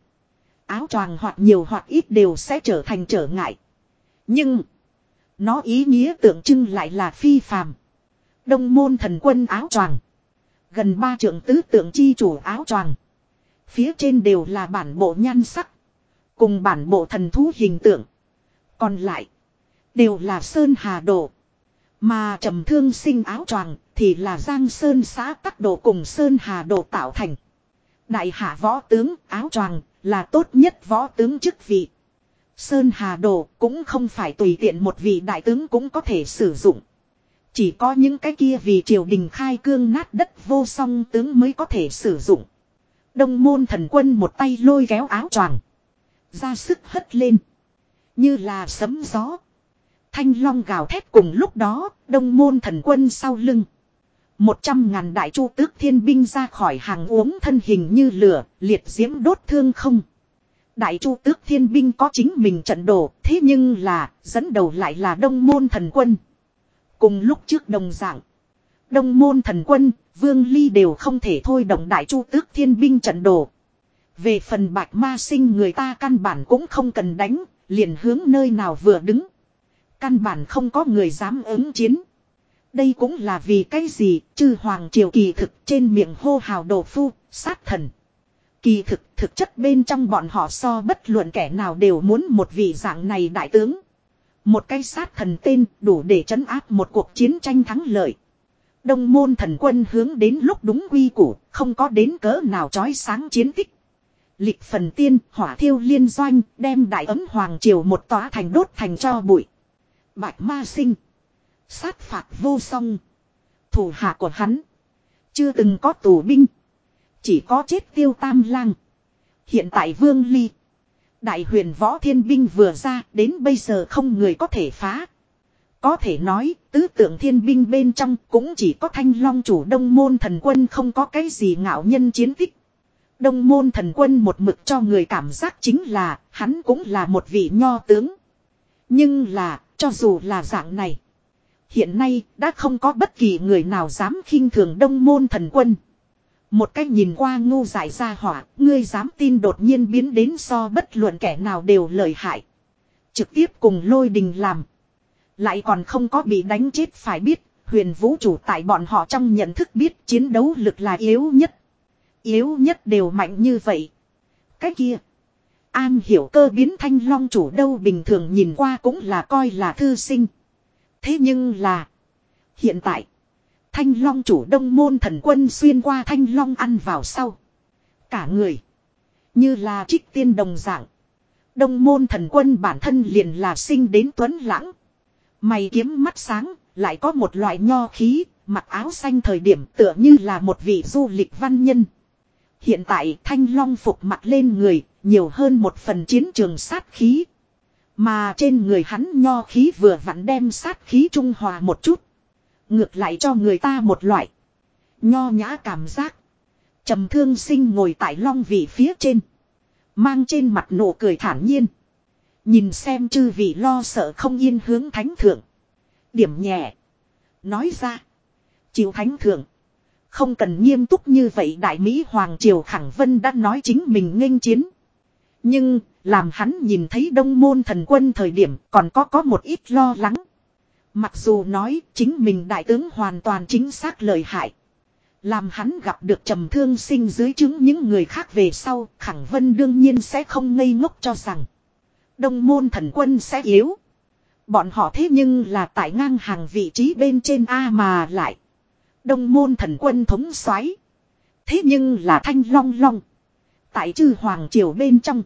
A: áo choàng hoặc nhiều hoặc ít đều sẽ trở thành trở ngại. Nhưng, nó ý nghĩa tượng trưng lại là phi phàm. Đông môn thần quân áo choàng. Gần ba trưởng tứ tượng chi chủ áo choàng. Phía trên đều là bản bộ nhan sắc. Cùng bản bộ thần thú hình tượng. Còn lại. Đều là sơn hà đồ. Mà trầm thương sinh áo choàng thì là giang sơn xã tắc đồ cùng sơn hà đồ tạo thành. Đại hạ võ tướng, áo choàng là tốt nhất võ tướng chức vị. Sơn hà đồ cũng không phải tùy tiện một vị đại tướng cũng có thể sử dụng. Chỉ có những cái kia vì triều đình khai cương nát đất vô song tướng mới có thể sử dụng. Đông môn thần quân một tay lôi kéo áo choàng. Ra sức hất lên. Như là sấm gió. Thanh long gào thét cùng lúc đó, đông môn thần quân sau lưng. Một trăm ngàn đại chu tước thiên binh ra khỏi hàng uống thân hình như lửa, liệt diễm đốt thương không. Đại chu tước thiên binh có chính mình trận đổ thế nhưng là, dẫn đầu lại là đông môn thần quân. Cùng lúc trước đồng dạng. Đông môn thần quân, vương ly đều không thể thôi động đại chu tước thiên binh trận đổ Về phần bạch ma sinh người ta căn bản cũng không cần đánh, liền hướng nơi nào vừa đứng. Căn bản không có người dám ứng chiến. Đây cũng là vì cái gì, chư hoàng triều kỳ thực trên miệng hô hào đồ phu, sát thần. Kỳ thực, thực chất bên trong bọn họ so bất luận kẻ nào đều muốn một vị dạng này đại tướng. Một cái sát thần tên đủ để chấn áp một cuộc chiến tranh thắng lợi. Đông môn thần quân hướng đến lúc đúng quy củ, không có đến cỡ nào trói sáng chiến tích. Lịch phần tiên, hỏa thiêu liên doanh, đem đại ấm hoàng triều một tòa thành đốt thành cho bụi. Bạch ma sinh. Sát phạt vô song. Thủ hạ của hắn. Chưa từng có tù binh. Chỉ có chết tiêu tam lang. Hiện tại vương ly. Đại huyền võ thiên binh vừa ra đến bây giờ không người có thể phá. Có thể nói tứ tượng thiên binh bên trong cũng chỉ có thanh long chủ đông môn thần quân không có cái gì ngạo nhân chiến tích. Đông môn thần quân một mực cho người cảm giác chính là hắn cũng là một vị nho tướng. Nhưng là cho dù là dạng này. Hiện nay đã không có bất kỳ người nào dám khinh thường đông môn thần quân. Một cách nhìn qua ngu giải ra hỏa, ngươi dám tin đột nhiên biến đến so bất luận kẻ nào đều lợi hại. Trực tiếp cùng lôi đình làm. Lại còn không có bị đánh chết phải biết, huyền vũ chủ tại bọn họ trong nhận thức biết chiến đấu lực là yếu nhất. Yếu nhất đều mạnh như vậy. Cái kia. An hiểu cơ biến thanh long chủ đâu bình thường nhìn qua cũng là coi là thư sinh. Thế nhưng là. Hiện tại. Thanh long chủ đông môn thần quân xuyên qua thanh long ăn vào sau. Cả người. Như là trích tiên đồng dạng. Đông môn thần quân bản thân liền là sinh đến tuấn lãng. Mày kiếm mắt sáng, lại có một loại nho khí, mặc áo xanh thời điểm tựa như là một vị du lịch văn nhân. Hiện tại thanh long phục mặt lên người, nhiều hơn một phần chiến trường sát khí. Mà trên người hắn nho khí vừa vặn đem sát khí trung hòa một chút. Ngược lại cho người ta một loại. Nho nhã cảm giác. trầm thương sinh ngồi tại long vị phía trên. Mang trên mặt nụ cười thản nhiên. Nhìn xem chư vị lo sợ không yên hướng thánh thượng. Điểm nhẹ. Nói ra. Chịu thánh thượng. Không cần nghiêm túc như vậy Đại Mỹ Hoàng Triều Khẳng Vân đã nói chính mình nghênh chiến. Nhưng, làm hắn nhìn thấy đông môn thần quân thời điểm còn có có một ít lo lắng. Mặc dù nói chính mình đại tướng hoàn toàn chính xác lời hại. Làm hắn gặp được trầm thương sinh dưới chứng những người khác về sau, Khẳng Vân đương nhiên sẽ không ngây ngốc cho rằng. Đông môn thần quân sẽ yếu. Bọn họ thế nhưng là tại ngang hàng vị trí bên trên A mà lại. Đông môn thần quân thống soái Thế nhưng là thanh long long. Tại chư hoàng triều bên trong.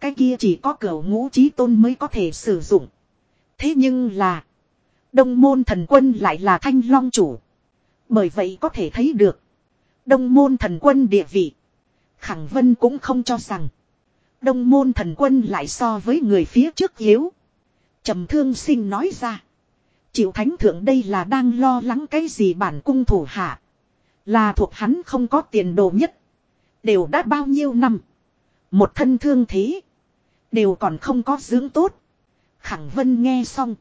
A: Cái kia chỉ có cửa ngũ trí tôn mới có thể sử dụng. Thế nhưng là. Đông môn thần quân lại là thanh long chủ. Bởi vậy có thể thấy được. Đông môn thần quân địa vị. Khẳng vân cũng không cho rằng. Đông môn thần quân lại so với người phía trước yếu. trầm thương sinh nói ra. Chịu thánh thượng đây là đang lo lắng cái gì bản cung thủ hạ. Là thuộc hắn không có tiền đồ nhất. Đều đã bao nhiêu năm. Một thân thương thế. Đều còn không có dưỡng tốt. Khẳng vân nghe xong.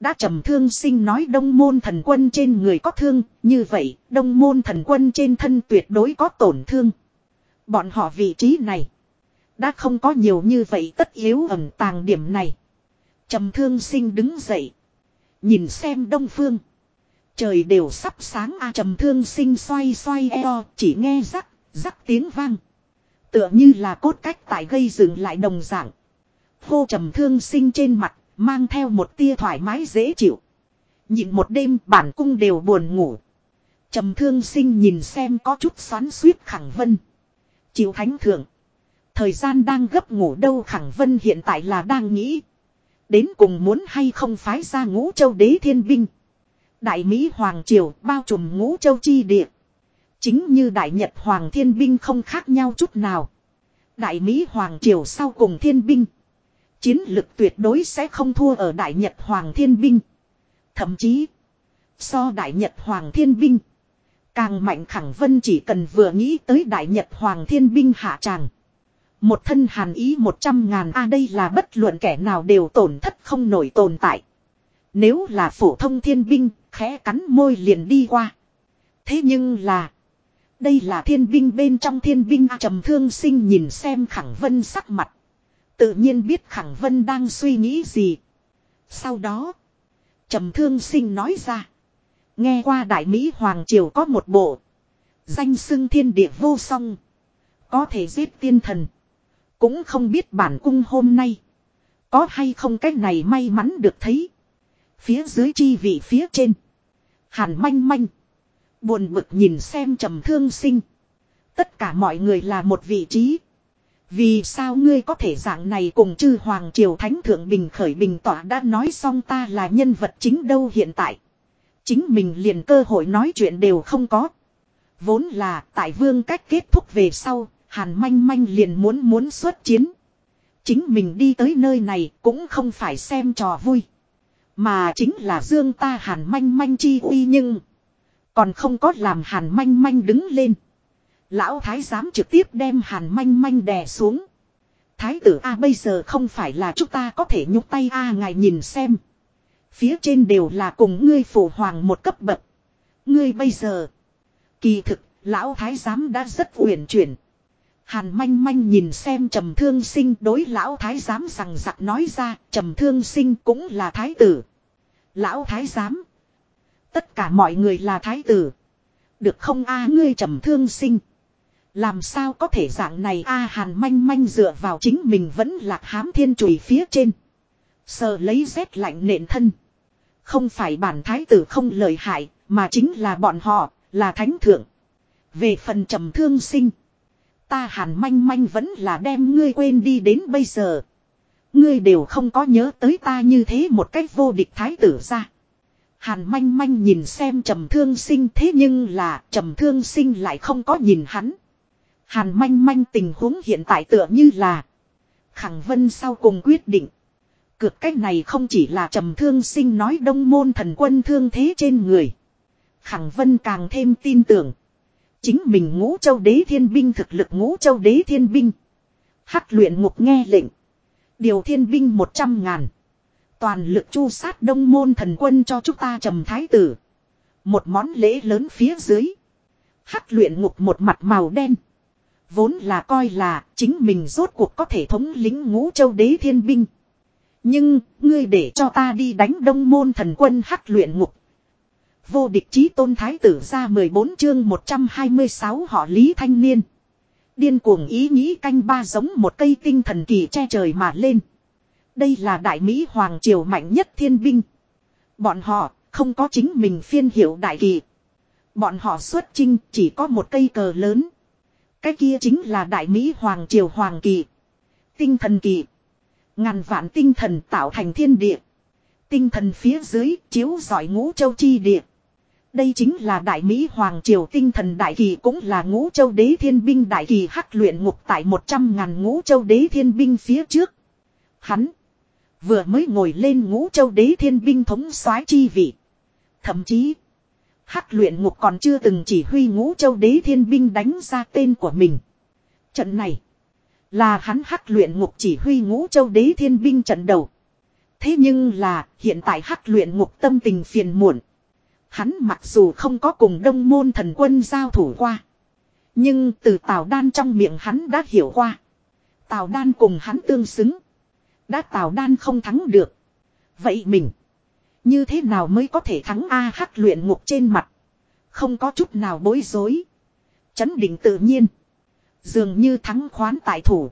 A: Đã trầm thương sinh nói đông môn thần quân trên người có thương. Như vậy, đông môn thần quân trên thân tuyệt đối có tổn thương. Bọn họ vị trí này. Đã không có nhiều như vậy tất yếu ẩn tàng điểm này. Trầm thương sinh đứng dậy. Nhìn xem đông phương. Trời đều sắp sáng a trầm thương sinh xoay xoay eo chỉ nghe rắc, rắc tiếng vang. Tựa như là cốt cách tại gây dừng lại đồng dạng. Hô trầm thương sinh trên mặt, mang theo một tia thoải mái dễ chịu. Nhịn một đêm bản cung đều buồn ngủ. Trầm thương sinh nhìn xem có chút xoắn suýt khẳng vân. Chịu thánh thượng. Thời gian đang gấp ngủ đâu khẳng vân hiện tại là đang nghĩ. Đến cùng muốn hay không phái ra ngũ châu đế thiên binh. Đại Mỹ Hoàng Triều bao trùm ngũ châu chi địa. Chính như Đại Nhật Hoàng Thiên Binh không khác nhau chút nào. Đại Mỹ Hoàng Triều sau cùng Thiên Binh. Chiến lực tuyệt đối sẽ không thua ở Đại Nhật Hoàng Thiên Binh. Thậm chí. So Đại Nhật Hoàng Thiên Binh. Càng mạnh khẳng vân chỉ cần vừa nghĩ tới Đại Nhật Hoàng Thiên Binh hạ tràng. Một thân hàn ý một trăm ngàn a đây là bất luận kẻ nào đều tổn thất không nổi tồn tại. Nếu là phổ thông thiên binh, khẽ cắn môi liền đi qua. Thế nhưng là. Đây là thiên binh bên trong thiên binh trầm thương sinh nhìn xem khẳng vân sắc mặt. Tự nhiên biết khẳng vân đang suy nghĩ gì. Sau đó. trầm thương sinh nói ra. Nghe qua đại Mỹ Hoàng Triều có một bộ. Danh xưng thiên địa vô song. Có thể giết tiên thần. Cũng không biết bản cung hôm nay. Có hay không cái này may mắn được thấy. Phía dưới chi vị phía trên. Hàn manh manh. Buồn bực nhìn xem trầm thương sinh. Tất cả mọi người là một vị trí. Vì sao ngươi có thể dạng này cùng chư Hoàng Triều Thánh Thượng Bình khởi bình tỏa đã nói xong ta là nhân vật chính đâu hiện tại. Chính mình liền cơ hội nói chuyện đều không có. Vốn là tại vương cách kết thúc về sau, Hàn manh manh liền muốn muốn xuất chiến. Chính mình đi tới nơi này cũng không phải xem trò vui. Mà chính là dương ta hàn manh manh chi uy nhưng. Còn không có làm hàn manh manh đứng lên. Lão thái giám trực tiếp đem hàn manh manh đè xuống. Thái tử A bây giờ không phải là chúng ta có thể nhúc tay A ngài nhìn xem. Phía trên đều là cùng ngươi phụ hoàng một cấp bậc. Ngươi bây giờ. Kỳ thực, lão thái giám đã rất uyển chuyển. Hàn manh manh nhìn xem trầm thương sinh đối lão thái giám rằng giặc nói ra trầm thương sinh cũng là thái tử. Lão thái giám. Tất cả mọi người là thái tử. Được không a ngươi trầm thương sinh. Làm sao có thể dạng này a hàn manh manh dựa vào chính mình vẫn lạc hám thiên chùy phía trên. sợ lấy rét lạnh nện thân. Không phải bản thái tử không lợi hại, mà chính là bọn họ, là thánh thượng. Về phần trầm thương sinh. Ta hàn manh manh vẫn là đem ngươi quên đi đến bây giờ. Ngươi đều không có nhớ tới ta như thế một cách vô địch thái tử ra. Hàn manh manh nhìn xem trầm thương sinh thế nhưng là trầm thương sinh lại không có nhìn hắn. Hàn manh manh tình huống hiện tại tựa như là. Khẳng vân sau cùng quyết định. Cược cách này không chỉ là trầm thương sinh nói đông môn thần quân thương thế trên người. Khẳng vân càng thêm tin tưởng. Chính mình ngũ châu đế thiên binh thực lực ngũ châu đế thiên binh. Hắc luyện ngục nghe lệnh. Điều thiên binh một trăm ngàn. Toàn lực chu sát đông môn thần quân cho chúng ta trầm thái tử. Một món lễ lớn phía dưới. Hắc luyện ngục một mặt màu đen. Vốn là coi là chính mình rốt cuộc có thể thống lính ngũ châu đế thiên binh. Nhưng, ngươi để cho ta đi đánh đông môn thần quân hắc luyện ngục. Vô địch chí tôn thái tử ra 14 chương 126 họ Lý Thanh Niên. Điên cuồng ý nghĩ canh ba giống một cây tinh thần kỳ che trời mà lên. Đây là đại Mỹ Hoàng Triều mạnh nhất thiên binh. Bọn họ không có chính mình phiên hiệu đại kỳ. Bọn họ xuất chinh chỉ có một cây cờ lớn. Cái kia chính là đại Mỹ Hoàng Triều Hoàng Kỳ. Tinh thần kỳ. Ngàn vạn tinh thần tạo thành thiên địa. Tinh thần phía dưới chiếu giỏi ngũ châu chi địa. Đây chính là Đại Mỹ Hoàng Triều tinh thần đại kỳ cũng là ngũ châu đế thiên binh đại kỳ hắc luyện ngục tại 100 ngàn ngũ châu đế thiên binh phía trước. Hắn vừa mới ngồi lên ngũ châu đế thiên binh thống soái chi vị. Thậm chí, hắc luyện ngục còn chưa từng chỉ huy ngũ châu đế thiên binh đánh ra tên của mình. Trận này là hắn hắc luyện ngục chỉ huy ngũ châu đế thiên binh trận đầu. Thế nhưng là, hiện tại hắc luyện ngục tâm tình phiền muộn. Hắn mặc dù không có cùng đông môn thần quân giao thủ qua. Nhưng từ Tào Đan trong miệng hắn đã hiểu qua. Tào Đan cùng hắn tương xứng. Đã Tào Đan không thắng được. Vậy mình. Như thế nào mới có thể thắng A hắc luyện ngục trên mặt. Không có chút nào bối rối. Chấn định tự nhiên. Dường như thắng khoán tại thủ.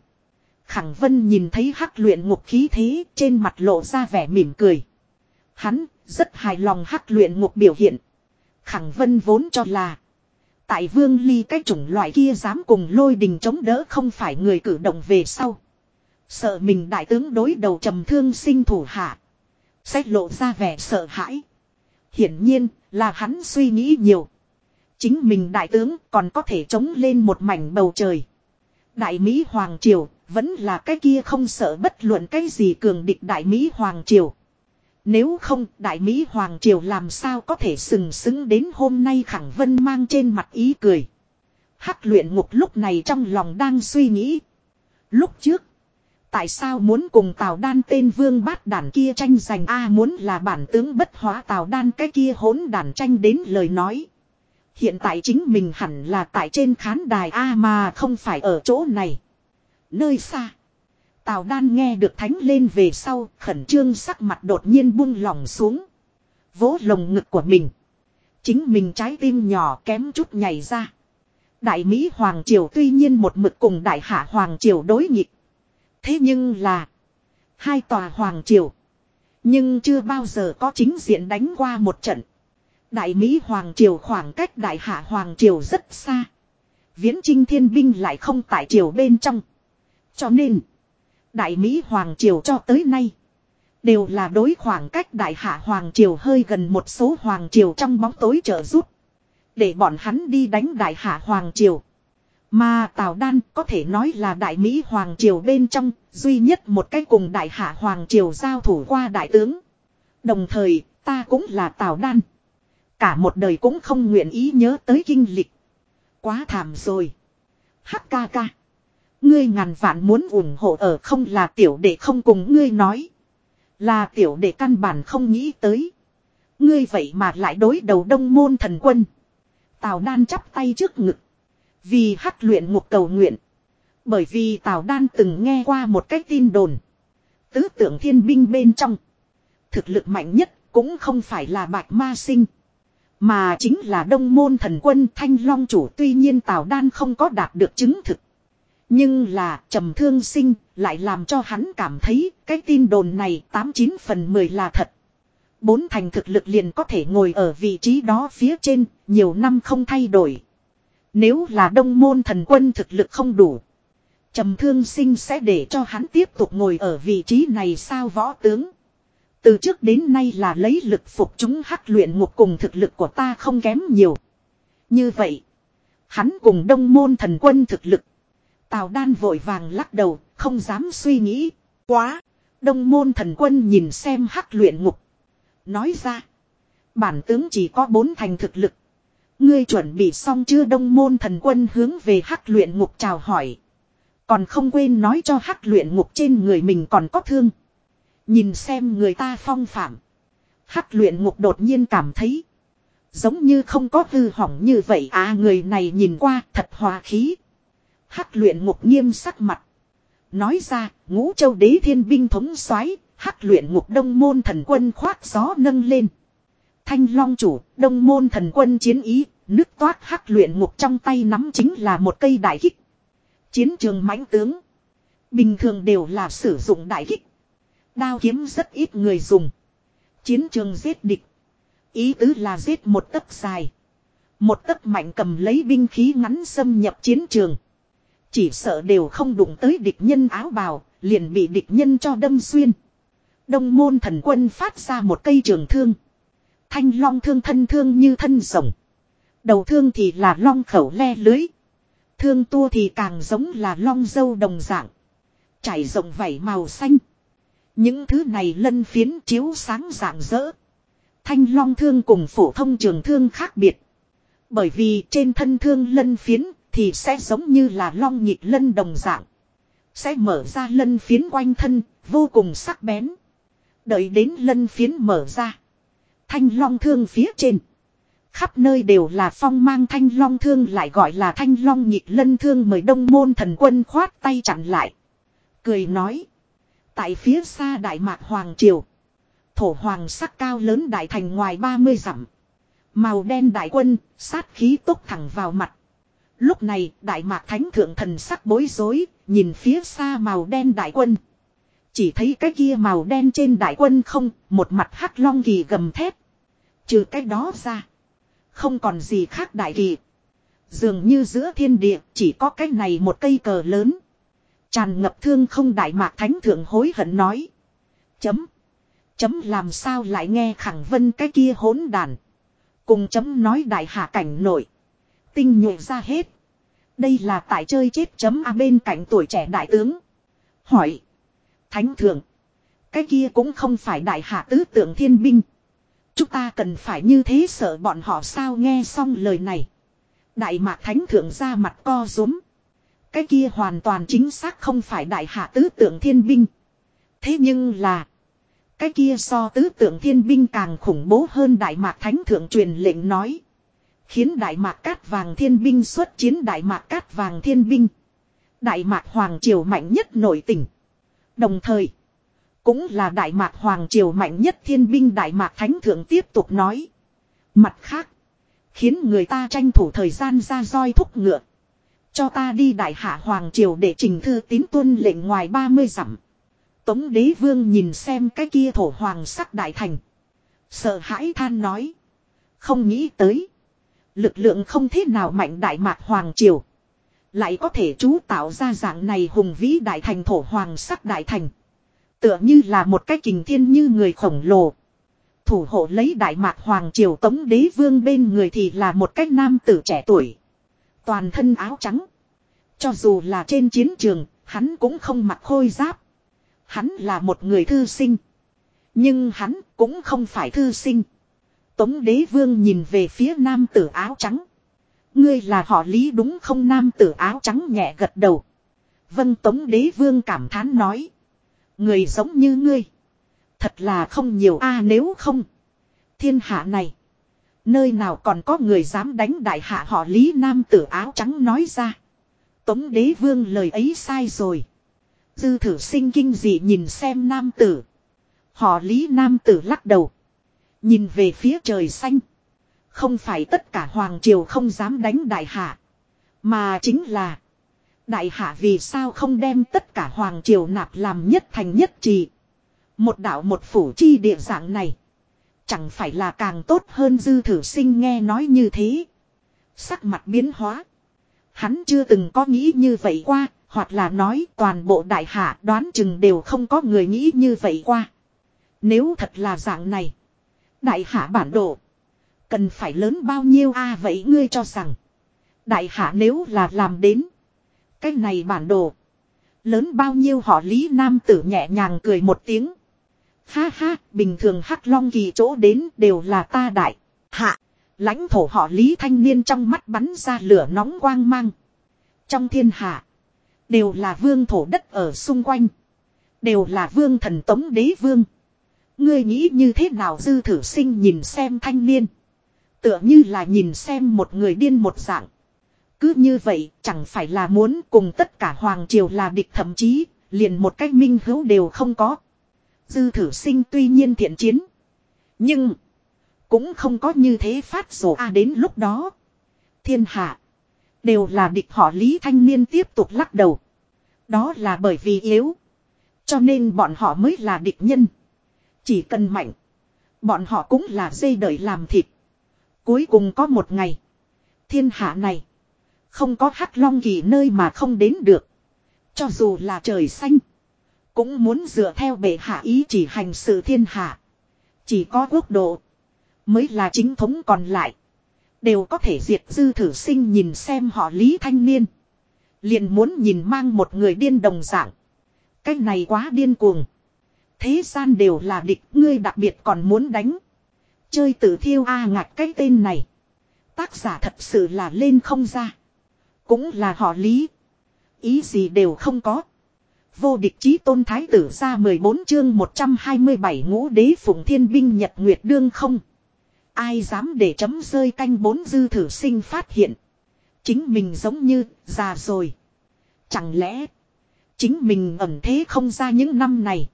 A: Khẳng Vân nhìn thấy hắc luyện ngục khí thế trên mặt lộ ra vẻ mỉm cười. Hắn rất hài lòng hắc luyện ngục biểu hiện. Khẳng Vân vốn cho là. Tại vương ly cái chủng loại kia dám cùng lôi đình chống đỡ không phải người cử động về sau. Sợ mình đại tướng đối đầu trầm thương sinh thủ hạ. Sẽ lộ ra vẻ sợ hãi. Hiển nhiên là hắn suy nghĩ nhiều. Chính mình đại tướng còn có thể chống lên một mảnh bầu trời. Đại Mỹ Hoàng Triều vẫn là cái kia không sợ bất luận cái gì cường địch Đại Mỹ Hoàng Triều. Nếu không, Đại Mỹ Hoàng Triều làm sao có thể sừng sững đến hôm nay Khẳng Vân mang trên mặt ý cười. Hắc luyện ngục lúc này trong lòng đang suy nghĩ. Lúc trước. Tại sao muốn cùng Tào Đan tên vương bát đàn kia tranh giành A, muốn là bản tướng bất hóa Tào Đan cái kia hỗn đàn tranh đến lời nói. Hiện tại chính mình hẳn là tại trên khán đài A mà không phải ở chỗ này. Nơi xa. Tào đan nghe được thánh lên về sau, khẩn trương sắc mặt đột nhiên buông lỏng xuống. Vỗ lồng ngực của mình. Chính mình trái tim nhỏ kém chút nhảy ra. Đại Mỹ Hoàng Triều tuy nhiên một mực cùng Đại Hạ Hoàng Triều đối nghịch. Thế nhưng là. Hai tòa Hoàng Triều. Nhưng chưa bao giờ có chính diện đánh qua một trận. Đại Mỹ Hoàng Triều khoảng cách Đại Hạ Hoàng Triều rất xa. Viễn Trinh Thiên Binh lại không tại triều bên trong. Cho nên. Đại Mỹ Hoàng Triều cho tới nay. Đều là đối khoảng cách Đại Hạ Hoàng Triều hơi gần một số Hoàng Triều trong bóng tối trợ giúp. Để bọn hắn đi đánh Đại Hạ Hoàng Triều. Mà Tào Đan có thể nói là Đại Mỹ Hoàng Triều bên trong, duy nhất một cái cùng Đại Hạ Hoàng Triều giao thủ qua Đại tướng. Đồng thời, ta cũng là Tào Đan. Cả một đời cũng không nguyện ý nhớ tới kinh lịch. Quá thảm rồi. Hắc ca ca. Ngươi ngàn vạn muốn ủng hộ ở không là tiểu đệ không cùng ngươi nói. Là tiểu đệ căn bản không nghĩ tới. Ngươi vậy mà lại đối đầu đông môn thần quân. Tào đan chắp tay trước ngực. Vì hắc luyện ngục cầu nguyện. Bởi vì Tào đan từng nghe qua một cái tin đồn. Tứ tưởng thiên binh bên trong. Thực lực mạnh nhất cũng không phải là bạch ma sinh. Mà chính là đông môn thần quân thanh long chủ tuy nhiên Tào đan không có đạt được chứng thực. Nhưng là trầm thương sinh lại làm cho hắn cảm thấy cái tin đồn này 89 phần 10 là thật. Bốn thành thực lực liền có thể ngồi ở vị trí đó phía trên, nhiều năm không thay đổi. Nếu là đông môn thần quân thực lực không đủ. Trầm thương sinh sẽ để cho hắn tiếp tục ngồi ở vị trí này sao võ tướng. Từ trước đến nay là lấy lực phục chúng hắc luyện ngục cùng thực lực của ta không kém nhiều. Như vậy, hắn cùng đông môn thần quân thực lực Tào đan vội vàng lắc đầu, không dám suy nghĩ. Quá! Đông môn thần quân nhìn xem hắc luyện ngục. Nói ra. Bản tướng chỉ có bốn thành thực lực. Ngươi chuẩn bị xong chưa đông môn thần quân hướng về hắc luyện ngục chào hỏi. Còn không quên nói cho hắc luyện ngục trên người mình còn có thương. Nhìn xem người ta phong phạm. Hắc luyện ngục đột nhiên cảm thấy. Giống như không có hư hỏng như vậy à người này nhìn qua thật hòa khí. Hắc luyện ngục nghiêm sắc mặt. Nói ra, ngũ châu đế thiên binh thống soái hắc luyện ngục đông môn thần quân khoác gió nâng lên. Thanh long chủ, đông môn thần quân chiến ý, nước toát hắc luyện ngục trong tay nắm chính là một cây đại kích. Chiến trường mãnh tướng. Bình thường đều là sử dụng đại kích. Đao kiếm rất ít người dùng. Chiến trường giết địch. Ý tứ là giết một tấc dài. Một tấc mạnh cầm lấy binh khí ngắn xâm nhập chiến trường. Chỉ sợ đều không đụng tới địch nhân áo bào, liền bị địch nhân cho đâm xuyên. Đông môn thần quân phát ra một cây trường thương. Thanh long thương thân thương như thân rồng. Đầu thương thì là long khẩu le lưới. Thương tua thì càng giống là long dâu đồng dạng. Trải rộng vảy màu xanh. Những thứ này lân phiến chiếu sáng rạng rỡ. Thanh long thương cùng phổ thông trường thương khác biệt. Bởi vì trên thân thương lân phiến thì sẽ giống như là long nhịp lân đồng dạng. Sẽ mở ra lân phiến quanh thân, vô cùng sắc bén. Đợi đến lân phiến mở ra. Thanh long thương phía trên. Khắp nơi đều là phong mang thanh long thương lại gọi là thanh long nhịp lân thương mời đông môn thần quân khoát tay chặn lại. Cười nói. Tại phía xa đại mạc hoàng triều. Thổ hoàng sắc cao lớn đại thành ngoài 30 dặm. Màu đen đại quân, sát khí tốc thẳng vào mặt. Lúc này đại mạc thánh thượng thần sắc bối rối, nhìn phía xa màu đen đại quân. Chỉ thấy cái kia màu đen trên đại quân không, một mặt hắc long kỳ gầm thép. Trừ cái đó ra. Không còn gì khác đại kỳ. Dường như giữa thiên địa chỉ có cái này một cây cờ lớn. Tràn ngập thương không đại mạc thánh thượng hối hận nói. Chấm. Chấm làm sao lại nghe khẳng vân cái kia hỗn đàn. Cùng chấm nói đại hạ cảnh nổi. Tinh nhuệ ra hết. Đây là tại chơi chết chấm A bên cạnh tuổi trẻ đại tướng. Hỏi. Thánh thượng. Cái kia cũng không phải đại hạ tứ tượng thiên binh. Chúng ta cần phải như thế sợ bọn họ sao nghe xong lời này. Đại mạc thánh thượng ra mặt co rúm. Cái kia hoàn toàn chính xác không phải đại hạ tứ tượng thiên binh. Thế nhưng là. Cái kia so tứ tượng thiên binh càng khủng bố hơn đại mạc thánh thượng truyền lệnh nói. Khiến đại mạc cát vàng thiên binh xuất chiến đại mạc cát vàng thiên binh. Đại mạc hoàng triều mạnh nhất nội tỉnh. Đồng thời. Cũng là đại mạc hoàng triều mạnh nhất thiên binh đại mạc thánh thượng tiếp tục nói. Mặt khác. Khiến người ta tranh thủ thời gian ra roi thúc ngựa. Cho ta đi đại hạ hoàng triều để trình thư tín tuân lệnh ngoài 30 dặm. Tống đế vương nhìn xem cái kia thổ hoàng sắc đại thành. Sợ hãi than nói. Không nghĩ tới. Lực lượng không thế nào mạnh đại mạc hoàng triều. Lại có thể chú tạo ra dạng này hùng vĩ đại thành thổ hoàng sắc đại thành. Tựa như là một cái kình thiên như người khổng lồ. Thủ hộ lấy đại mạc hoàng triều tống đế vương bên người thì là một cái nam tử trẻ tuổi. Toàn thân áo trắng. Cho dù là trên chiến trường, hắn cũng không mặc khôi giáp. Hắn là một người thư sinh. Nhưng hắn cũng không phải thư sinh. Tống đế vương nhìn về phía nam tử áo trắng. Ngươi là họ lý đúng không nam tử áo trắng nhẹ gật đầu. Vâng tống đế vương cảm thán nói. Người giống như ngươi. Thật là không nhiều a, nếu không. Thiên hạ này. Nơi nào còn có người dám đánh đại hạ họ lý nam tử áo trắng nói ra. Tống đế vương lời ấy sai rồi. Dư thử sinh kinh dị nhìn xem nam tử. Họ lý, nam tử lắc đầu. Nhìn về phía trời xanh. Không phải tất cả hoàng triều không dám đánh đại hạ. Mà chính là. Đại hạ vì sao không đem tất cả hoàng triều nạp làm nhất thành nhất trì. Một đạo một phủ chi địa dạng này. Chẳng phải là càng tốt hơn dư thử sinh nghe nói như thế. Sắc mặt biến hóa. Hắn chưa từng có nghĩ như vậy qua, hoặc là nói toàn bộ đại hạ đoán chừng đều không có người nghĩ như vậy qua. Nếu thật là dạng này. Đại hạ bản đồ. Cần phải lớn bao nhiêu a à, vậy ngươi cho rằng. Đại hạ nếu là làm đến. Cái này bản đồ. Lớn bao nhiêu họ lý nam tử nhẹ nhàng cười một tiếng. Ha ha, bình thường hắc long kỳ chỗ đến đều là ta đại. Hạ, lãnh thổ họ lý thanh niên trong mắt bắn ra lửa nóng quang mang. Trong thiên hạ, đều là vương thổ đất ở xung quanh. Đều là vương thần tống đế vương. Ngươi nghĩ như thế nào dư thử sinh nhìn xem thanh niên. Tựa như là nhìn xem một người điên một dạng. Cứ như vậy, chẳng phải là muốn cùng tất cả hoàng triều là địch, thậm chí, liền một cách minh hữu đều không có. Dư thử sinh tuy nhiên thiện chiến. Nhưng cũng không có như thế phát rổ a đến lúc đó. Thiên hạ đều là địch, họ Lý Thanh Niên tiếp tục lắc đầu. Đó là bởi vì yếu. Cho nên bọn họ mới là địch nhân. Chỉ cần mạnh. Bọn họ cũng là dây đợi làm thịt. Cuối cùng có một ngày. Thiên hạ này. Không có hắc long kỳ nơi mà không đến được. Cho dù là trời xanh. Cũng muốn dựa theo bệ hạ ý chỉ hành sự thiên hạ. Chỉ có quốc độ. Mới là chính thống còn lại. Đều có thể diệt dư thử sinh nhìn xem họ Lý Thanh Niên. Liền muốn nhìn mang một người điên đồng dạng. Cái này quá điên cuồng. Thế gian đều là địch, ngươi đặc biệt còn muốn đánh. Chơi tử thiêu A ngạc cái tên này. Tác giả thật sự là lên không ra. Cũng là họ lý. Ý gì đều không có. Vô địch chí tôn thái tử ra 14 chương 127 ngũ đế phụng thiên binh nhật nguyệt đương không. Ai dám để chấm rơi canh bốn dư thử sinh phát hiện. Chính mình giống như già rồi. Chẳng lẽ chính mình ẩn thế không ra những năm này.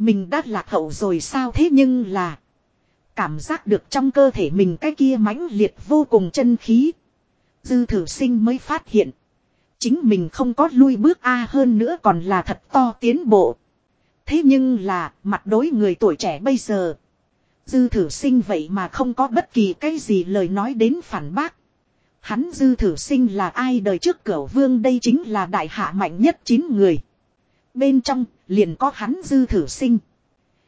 A: Mình đã lạc hậu rồi sao thế nhưng là. Cảm giác được trong cơ thể mình cái kia mãnh liệt vô cùng chân khí. Dư thử sinh mới phát hiện. Chính mình không có lui bước A hơn nữa còn là thật to tiến bộ. Thế nhưng là mặt đối người tuổi trẻ bây giờ. Dư thử sinh vậy mà không có bất kỳ cái gì lời nói đến phản bác. Hắn dư thử sinh là ai đời trước cửa vương đây chính là đại hạ mạnh nhất chín người. Bên trong liền có hắn dư thử sinh.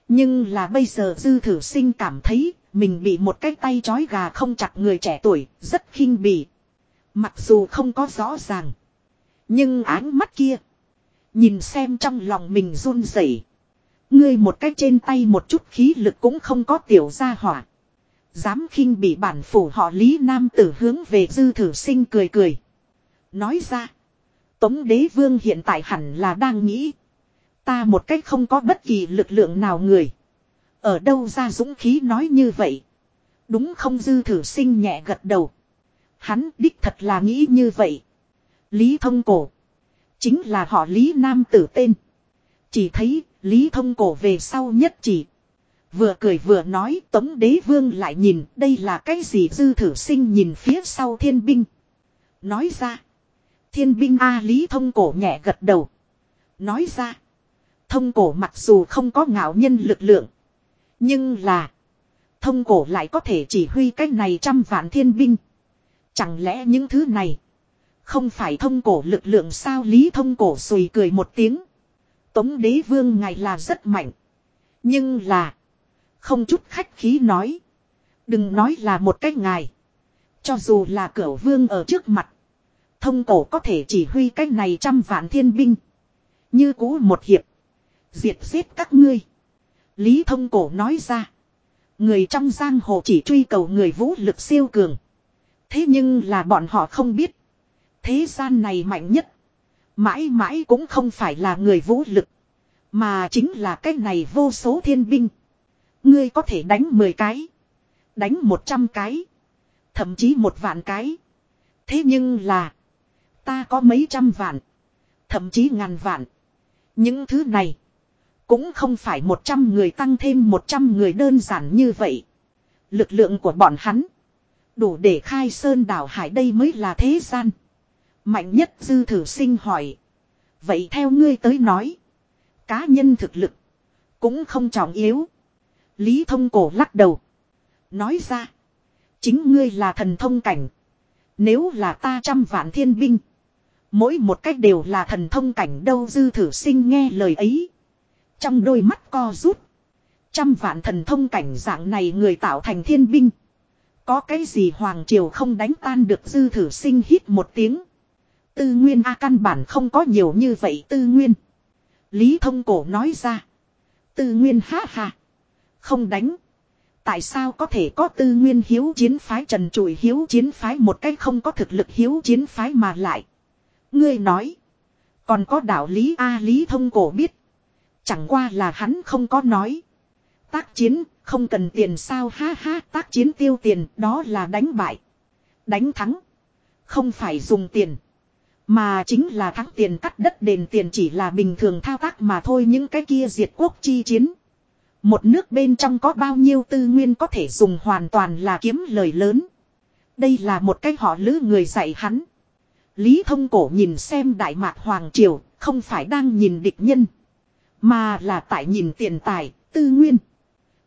A: Nhưng là bây giờ dư thử sinh cảm thấy mình bị một cái tay chói gà không chặt người trẻ tuổi, rất khinh bỉ. Mặc dù không có rõ ràng. Nhưng áng mắt kia. Nhìn xem trong lòng mình run rẩy. Ngươi một cái trên tay một chút khí lực cũng không có tiểu ra hỏa. Dám khinh bị bản phủ họ Lý Nam tử hướng về dư thử sinh cười cười. Nói ra. Tống đế vương hiện tại hẳn là đang nghĩ. Ta một cách không có bất kỳ lực lượng nào người. Ở đâu ra dũng khí nói như vậy. Đúng không dư thử sinh nhẹ gật đầu. Hắn đích thật là nghĩ như vậy. Lý thông cổ. Chính là họ Lý Nam tử tên. Chỉ thấy Lý thông cổ về sau nhất chỉ. Vừa cười vừa nói tống đế vương lại nhìn đây là cái gì dư thử sinh nhìn phía sau thiên binh. Nói ra. Thiên binh A Lý thông cổ nhẹ gật đầu. Nói ra. Thông cổ mặc dù không có ngạo nhân lực lượng. Nhưng là. Thông cổ lại có thể chỉ huy cái này trăm vạn thiên binh. Chẳng lẽ những thứ này. Không phải thông cổ lực lượng sao Lý thông cổ sùi cười một tiếng. Tống đế vương ngài là rất mạnh. Nhưng là. Không chút khách khí nói. Đừng nói là một cái ngài. Cho dù là cửa vương ở trước mặt. Thông cổ có thể chỉ huy cách này trăm vạn thiên binh. Như cũ một hiệp. Diệt giết các ngươi. Lý thông cổ nói ra. Người trong giang hồ chỉ truy cầu người vũ lực siêu cường. Thế nhưng là bọn họ không biết. Thế gian này mạnh nhất. Mãi mãi cũng không phải là người vũ lực. Mà chính là cái này vô số thiên binh. Ngươi có thể đánh 10 cái. Đánh 100 cái. Thậm chí một vạn cái. Thế nhưng là. Ta có mấy trăm vạn. Thậm chí ngàn vạn. Những thứ này. Cũng không phải 100 người tăng thêm 100 người đơn giản như vậy. Lực lượng của bọn hắn. Đủ để khai sơn đảo hải đây mới là thế gian. Mạnh nhất dư thử sinh hỏi. Vậy theo ngươi tới nói. Cá nhân thực lực. Cũng không trọng yếu. Lý thông cổ lắc đầu. Nói ra. Chính ngươi là thần thông cảnh. Nếu là ta trăm vạn thiên binh. Mỗi một cách đều là thần thông cảnh đâu dư thử sinh nghe lời ấy. Trong đôi mắt co rút. Trăm vạn thần thông cảnh dạng này người tạo thành thiên binh. Có cái gì Hoàng Triều không đánh tan được dư thử sinh hít một tiếng. Tư nguyên A căn bản không có nhiều như vậy tư nguyên. Lý thông cổ nói ra. Tư nguyên ha ha. Không đánh. Tại sao có thể có tư nguyên hiếu chiến phái trần trụi hiếu chiến phái một cách không có thực lực hiếu chiến phái mà lại. Ngươi nói. Còn có đạo lý A Lý thông cổ biết. Chẳng qua là hắn không có nói. Tác chiến, không cần tiền sao ha ha, tác chiến tiêu tiền, đó là đánh bại. Đánh thắng. Không phải dùng tiền. Mà chính là thắng tiền cắt đất đền tiền chỉ là bình thường thao tác mà thôi những cái kia diệt quốc chi chiến. Một nước bên trong có bao nhiêu tư nguyên có thể dùng hoàn toàn là kiếm lời lớn. Đây là một cái họ lữ người dạy hắn. Lý thông cổ nhìn xem đại mạc hoàng triều, không phải đang nhìn địch nhân. Mà là tại nhìn tiền tài, tư nguyên.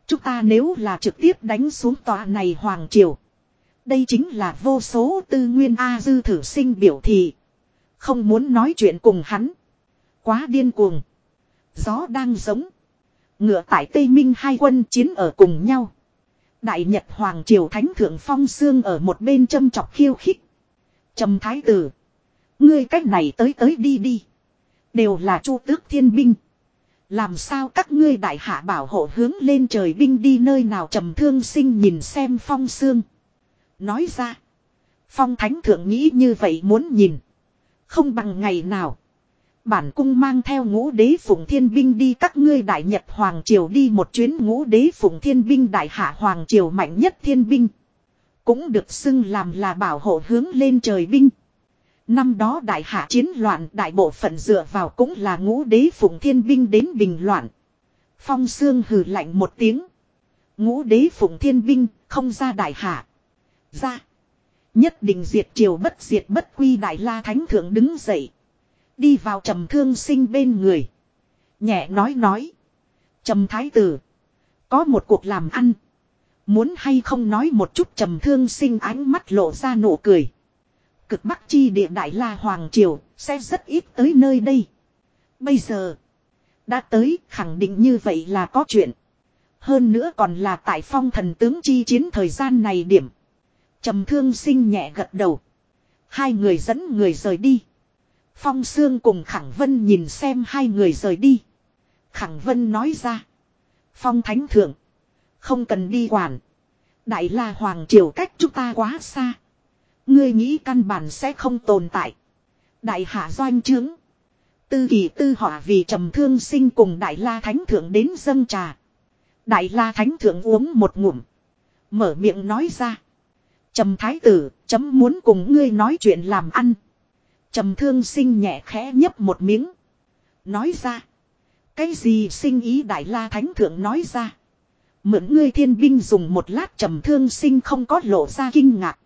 A: Chúng ta nếu là trực tiếp đánh xuống tòa này hoàng triều. Đây chính là vô số tư nguyên A dư thử sinh biểu thị. Không muốn nói chuyện cùng hắn. Quá điên cuồng. Gió đang giống. Ngựa tại Tây Minh hai quân chiến ở cùng nhau. Đại Nhật Hoàng Triều Thánh Thượng Phong Sương ở một bên châm chọc khiêu khích. Trầm Thái Tử. Ngươi cách này tới tới đi đi. Đều là chu tước thiên binh. Làm sao các ngươi đại hạ bảo hộ hướng lên trời binh đi nơi nào trầm thương sinh nhìn xem Phong Sương. Nói ra. Phong Thánh Thượng nghĩ như vậy muốn nhìn. Không bằng ngày nào. Bản cung mang theo ngũ đế phụng thiên binh đi các ngươi đại nhật hoàng triều đi một chuyến ngũ đế phụng thiên binh đại hạ hoàng triều mạnh nhất thiên binh. Cũng được xưng làm là bảo hộ hướng lên trời binh. Năm đó đại hạ chiến loạn, đại bộ phận dựa vào cũng là ngũ đế phụng thiên binh đến bình loạn. Phong xương hừ lạnh một tiếng. Ngũ đế phụng thiên binh, không ra đại hạ. Ra. Nhất định diệt triều bất diệt bất quy đại la thánh thượng đứng dậy. Đi vào trầm thương sinh bên người. Nhẹ nói nói. Trầm thái tử. Có một cuộc làm ăn. Muốn hay không nói một chút trầm thương sinh ánh mắt lộ ra nụ cười. Cực bắc chi địa đại la hoàng triều sẽ rất ít tới nơi đây. Bây giờ. Đã tới, khẳng định như vậy là có chuyện. Hơn nữa còn là tại phong thần tướng chi chiến thời gian này điểm. trầm thương sinh nhẹ gật đầu. Hai người dẫn người rời đi. Phong Sương cùng Khẳng Vân nhìn xem hai người rời đi. Khẳng Vân nói ra. Phong Thánh Thượng. Không cần đi quản. Đại La Hoàng Triều cách chúng ta quá xa. Ngươi nghĩ căn bản sẽ không tồn tại. Đại Hạ Doanh Trướng. Tư kỳ tư họa vì trầm thương sinh cùng Đại La Thánh Thượng đến dâng trà. Đại La Thánh Thượng uống một ngụm. Mở miệng nói ra. Trầm Thái Tử, chấm muốn cùng ngươi nói chuyện làm ăn. Trầm thương sinh nhẹ khẽ nhấp một miếng. Nói ra. Cái gì sinh ý Đại La Thánh Thượng nói ra. Mượn ngươi thiên binh dùng một lát trầm thương sinh không có lộ ra kinh ngạc.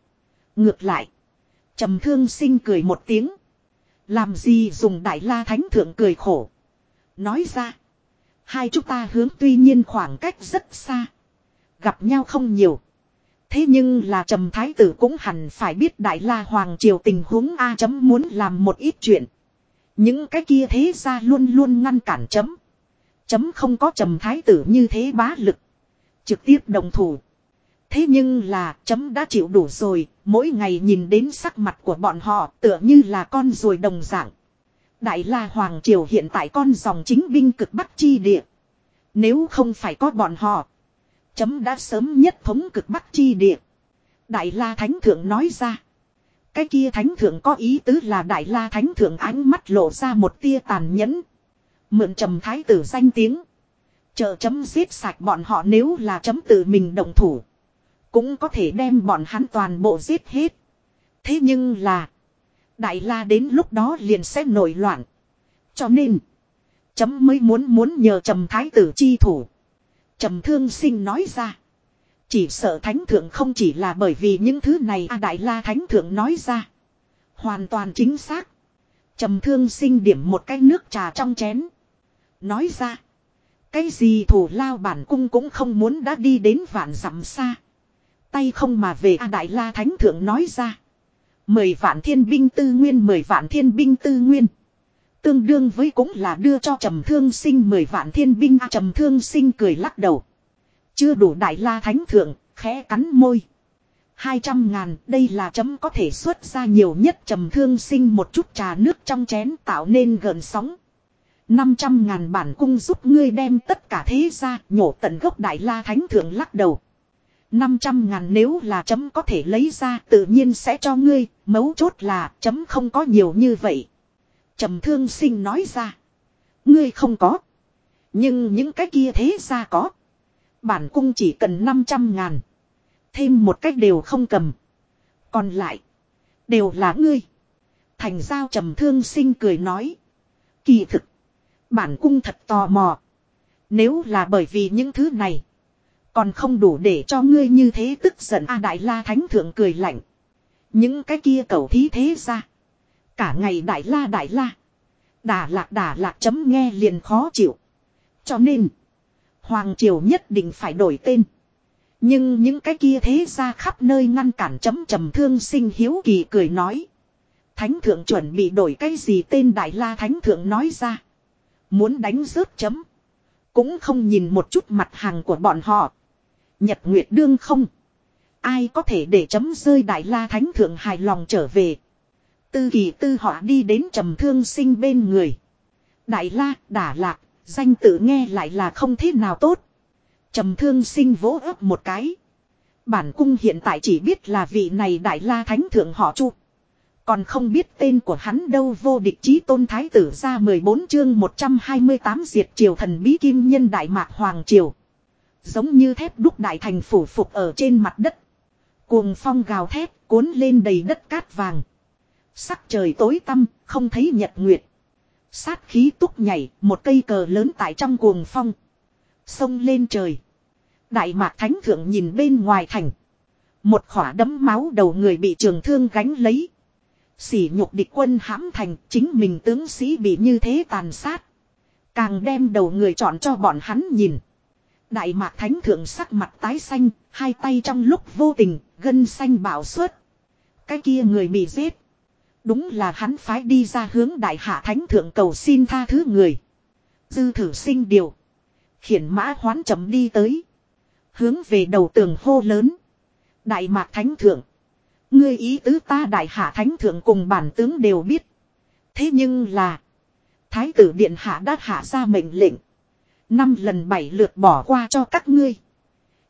A: Ngược lại. Trầm thương sinh cười một tiếng. Làm gì dùng Đại La Thánh Thượng cười khổ. Nói ra. Hai chúng ta hướng tuy nhiên khoảng cách rất xa. Gặp nhau không nhiều. Thế nhưng là trầm thái tử cũng hẳn phải biết đại la hoàng triều tình huống A chấm muốn làm một ít chuyện. Những cái kia thế ra luôn luôn ngăn cản chấm. Chấm không có trầm thái tử như thế bá lực. Trực tiếp đồng thủ. Thế nhưng là chấm đã chịu đủ rồi, mỗi ngày nhìn đến sắc mặt của bọn họ tựa như là con ruồi đồng dạng. Đại la Hoàng Triều hiện tại con dòng chính binh cực bắc chi địa. Nếu không phải có bọn họ. Chấm đã sớm nhất thống cực bắc chi địa. Đại la Thánh Thượng nói ra. Cái kia Thánh Thượng có ý tứ là Đại la Thánh Thượng ánh mắt lộ ra một tia tàn nhẫn. Mượn trầm thái tử danh tiếng. Chờ chấm giết sạch bọn họ nếu là chấm tự mình động thủ. Cũng có thể đem bọn hắn toàn bộ giết hết. Thế nhưng là. Đại la đến lúc đó liền sẽ nổi loạn. Cho nên. Chấm mới muốn muốn nhờ trầm thái tử chi thủ. Trầm thương sinh nói ra. Chỉ sợ thánh thượng không chỉ là bởi vì những thứ này a đại la thánh thượng nói ra. Hoàn toàn chính xác. Trầm thương sinh điểm một cái nước trà trong chén. Nói ra. Cái gì thủ lao bản cung cũng không muốn đã đi đến vạn dặm xa. Tay không mà về a đại la thánh thượng nói ra. Mười vạn thiên binh tư nguyên mười vạn thiên binh tư nguyên. Tương đương với cũng là đưa cho trầm thương sinh mười vạn thiên binh a trầm thương sinh cười lắc đầu. Chưa đủ đại la thánh thượng, khẽ cắn môi. Hai trăm ngàn, đây là chấm có thể xuất ra nhiều nhất trầm thương sinh một chút trà nước trong chén tạo nên gần sóng năm trăm ngàn bản cung giúp ngươi đem tất cả thế ra, nhổ tận gốc đại la thánh thượng lắc đầu. năm trăm ngàn nếu là chấm có thể lấy ra tự nhiên sẽ cho ngươi, mấu chốt là chấm không có nhiều như vậy trầm thương sinh nói ra. Ngươi không có. Nhưng những cái kia thế ra có. Bản cung chỉ cần 500 ngàn. Thêm một cách đều không cầm. Còn lại. Đều là ngươi. Thành giao trầm thương sinh cười nói. Kỳ thực. Bản cung thật tò mò. Nếu là bởi vì những thứ này. Còn không đủ để cho ngươi như thế tức giận A Đại La Thánh Thượng cười lạnh. Những cái kia cầu thí thế ra. Cả ngày đại la đại la. Đà lạc đà lạc chấm nghe liền khó chịu. Cho nên. Hoàng triều nhất định phải đổi tên. Nhưng những cái kia thế ra khắp nơi ngăn cản chấm trầm thương sinh hiếu kỳ cười nói. Thánh thượng chuẩn bị đổi cái gì tên đại la thánh thượng nói ra. Muốn đánh rớt chấm. Cũng không nhìn một chút mặt hàng của bọn họ. Nhật Nguyệt Đương không. Ai có thể để chấm rơi đại la thánh thượng hài lòng trở về. Tư kỳ tư họ đi đến trầm thương sinh bên người. Đại la, đả lạc, danh tự nghe lại là không thế nào tốt. Trầm thương sinh vỗ ấp một cái. Bản cung hiện tại chỉ biết là vị này đại la thánh thượng họ chu. Còn không biết tên của hắn đâu vô địch chí tôn thái tử ra 14 chương 128 diệt triều thần bí kim nhân đại mạc hoàng triều. Giống như thép đúc đại thành phủ phục ở trên mặt đất. Cuồng phong gào thép cuốn lên đầy đất cát vàng. Sắc trời tối tăm, không thấy nhật nguyệt. Sát khí túc nhảy, một cây cờ lớn tại trong cuồng phong. Sông lên trời. Đại mạc thánh thượng nhìn bên ngoài thành. Một khỏa đấm máu đầu người bị trường thương gánh lấy. Sỉ nhục địch quân hãm thành, chính mình tướng sĩ bị như thế tàn sát. Càng đem đầu người chọn cho bọn hắn nhìn. Đại mạc thánh thượng sắc mặt tái xanh, hai tay trong lúc vô tình, gân xanh bảo suốt. Cái kia người bị giết. Đúng là hắn phái đi ra hướng đại hạ thánh thượng cầu xin tha thứ người. Dư thử sinh điều. Khiển mã hoán chấm đi tới. Hướng về đầu tường hô lớn. Đại mạc thánh thượng. Ngươi ý tứ ta đại hạ thánh thượng cùng bản tướng đều biết. Thế nhưng là. Thái tử điện hạ đã hạ ra mệnh lệnh. Năm lần bảy lượt bỏ qua cho các ngươi.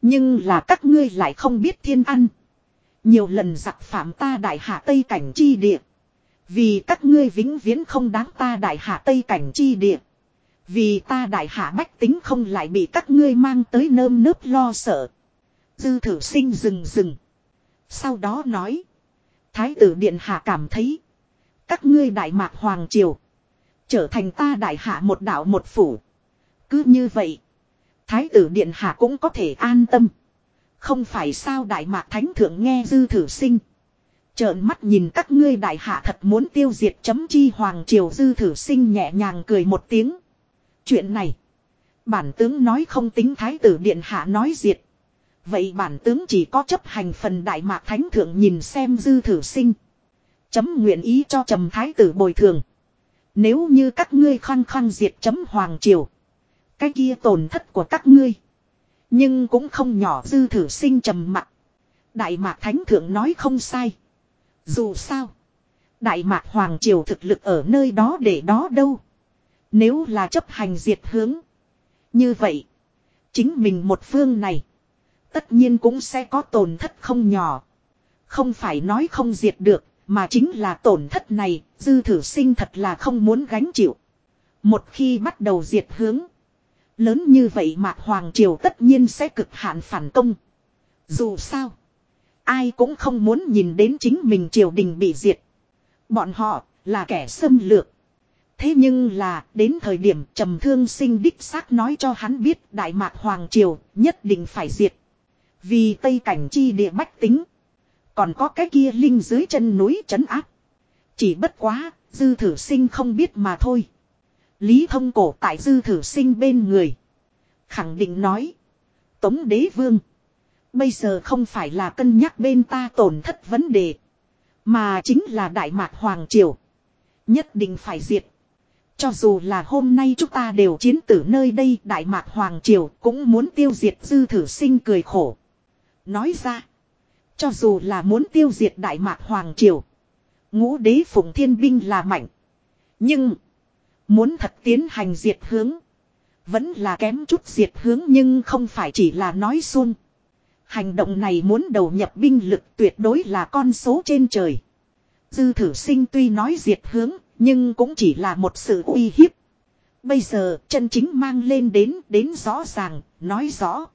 A: Nhưng là các ngươi lại không biết thiên ăn. Nhiều lần giặc phạm ta đại hạ Tây cảnh chi địa. Vì các ngươi vĩnh viễn không đáng ta đại hạ Tây cảnh chi địa. Vì ta đại hạ bách tính không lại bị các ngươi mang tới nơm nớp lo sợ. Dư thử sinh dừng dừng. Sau đó nói. Thái tử Điện Hạ cảm thấy. Các ngươi Đại Mạc Hoàng Triều. Trở thành ta Đại Hạ một đạo một phủ. Cứ như vậy. Thái tử Điện Hạ cũng có thể an tâm. Không phải sao Đại Mạc Thánh Thượng nghe dư thử sinh. Trợn mắt nhìn các ngươi đại hạ thật muốn tiêu diệt chấm chi hoàng triều dư thử sinh nhẹ nhàng cười một tiếng. Chuyện này. Bản tướng nói không tính thái tử điện hạ nói diệt. Vậy bản tướng chỉ có chấp hành phần đại mạc thánh thượng nhìn xem dư thử sinh. Chấm nguyện ý cho trầm thái tử bồi thường. Nếu như các ngươi khăng khăng diệt chấm hoàng triều. Cái kia tổn thất của các ngươi. Nhưng cũng không nhỏ dư thử sinh trầm mặt. Đại mạc thánh thượng nói không sai. Dù sao. Đại mạc hoàng triều thực lực ở nơi đó để đó đâu. Nếu là chấp hành diệt hướng. Như vậy. Chính mình một phương này. Tất nhiên cũng sẽ có tổn thất không nhỏ. Không phải nói không diệt được, mà chính là tổn thất này, dư thử sinh thật là không muốn gánh chịu. Một khi bắt đầu diệt hướng. Lớn như vậy Mạc Hoàng Triều tất nhiên sẽ cực hạn phản công. Dù sao. Ai cũng không muốn nhìn đến chính mình triều đình bị diệt. Bọn họ là kẻ xâm lược. Thế nhưng là đến thời điểm trầm thương sinh đích xác nói cho hắn biết Đại Mạc Hoàng Triều nhất định phải diệt. Vì Tây Cảnh chi địa bách tính. Còn có cái kia linh dưới chân núi trấn áp. Chỉ bất quá, dư thử sinh không biết mà thôi. Lý thông cổ tại dư thử sinh bên người. Khẳng định nói. Tống đế vương. Bây giờ không phải là cân nhắc bên ta tổn thất vấn đề. Mà chính là Đại Mạc Hoàng Triều. Nhất định phải diệt. Cho dù là hôm nay chúng ta đều chiến tử nơi đây Đại Mạc Hoàng Triều cũng muốn tiêu diệt dư thử sinh cười khổ. Nói ra. Cho dù là muốn tiêu diệt Đại Mạc Hoàng Triều. Ngũ đế phụng thiên binh là mạnh. Nhưng. Muốn thật tiến hành diệt hướng. Vẫn là kém chút diệt hướng nhưng không phải chỉ là nói xuông. Hành động này muốn đầu nhập binh lực tuyệt đối là con số trên trời. Dư thử sinh tuy nói diệt hướng, nhưng cũng chỉ là một sự uy hiếp. Bây giờ, chân chính mang lên đến, đến rõ ràng, nói rõ.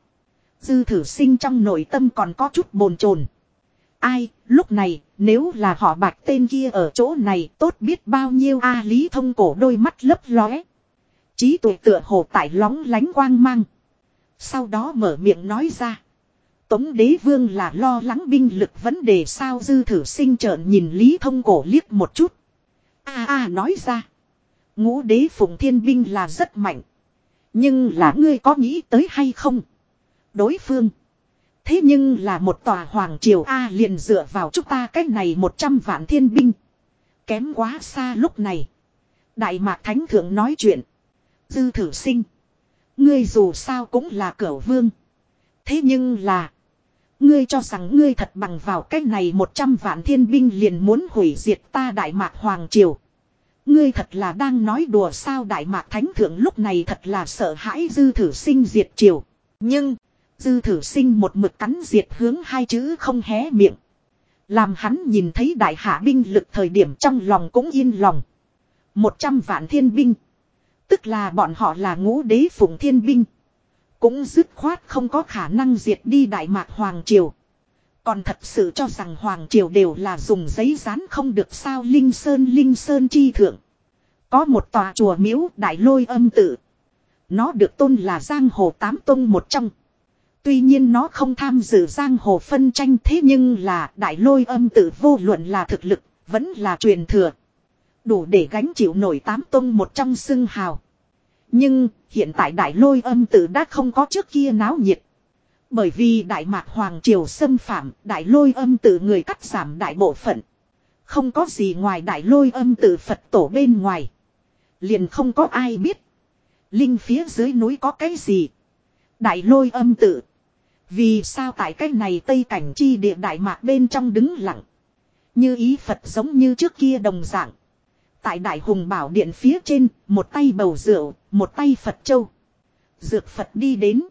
A: Dư thử sinh trong nội tâm còn có chút bồn chồn. Ai, lúc này, nếu là họ bạch tên kia ở chỗ này tốt biết bao nhiêu a lý thông cổ đôi mắt lấp lóe. Trí tuệ tựa hồ tại lóng lánh quang mang. Sau đó mở miệng nói ra. Tống đế vương là lo lắng binh lực vấn đề sao dư thử sinh trợn nhìn Lý Thông cổ liếc một chút. a a nói ra. Ngũ đế phụng thiên binh là rất mạnh. Nhưng là ngươi có nghĩ tới hay không? Đối phương. Thế nhưng là một tòa hoàng triều A liền dựa vào chúng ta cách này một trăm vạn thiên binh. Kém quá xa lúc này. Đại mạc thánh thượng nói chuyện. Dư thử sinh. Ngươi dù sao cũng là cửu vương. Thế nhưng là. Ngươi cho rằng ngươi thật bằng vào cách này một trăm vạn thiên binh liền muốn hủy diệt ta Đại Mạc Hoàng Triều. Ngươi thật là đang nói đùa sao Đại Mạc Thánh Thượng lúc này thật là sợ hãi dư thử sinh diệt triều. Nhưng, dư thử sinh một mực cắn diệt hướng hai chữ không hé miệng. Làm hắn nhìn thấy đại hạ binh lực thời điểm trong lòng cũng yên lòng. Một trăm vạn thiên binh. Tức là bọn họ là ngũ đế phụng thiên binh. Cũng dứt khoát không có khả năng diệt đi Đại Mạc Hoàng Triều. Còn thật sự cho rằng Hoàng Triều đều là dùng giấy dán không được sao Linh Sơn Linh Sơn chi thượng. Có một tòa chùa miếu đại lôi âm tự. Nó được tôn là Giang Hồ Tám Tông một trong. Tuy nhiên nó không tham dự Giang Hồ phân tranh thế nhưng là đại lôi âm tự vô luận là thực lực, vẫn là truyền thừa. Đủ để gánh chịu nổi Tám Tông một trong xưng hào. Nhưng, hiện tại đại lôi âm tử đã không có trước kia náo nhiệt. Bởi vì đại mạc hoàng triều xâm phạm, đại lôi âm tử người cắt giảm đại bộ phận. Không có gì ngoài đại lôi âm tử Phật tổ bên ngoài. Liền không có ai biết. Linh phía dưới núi có cái gì. Đại lôi âm tử. Vì sao tại cái này tây cảnh chi địa đại mạc bên trong đứng lặng. Như ý Phật giống như trước kia đồng dạng. Tại đại hùng bảo điện phía trên, một tay bầu rượu, một tay Phật châu. Dược Phật đi đến.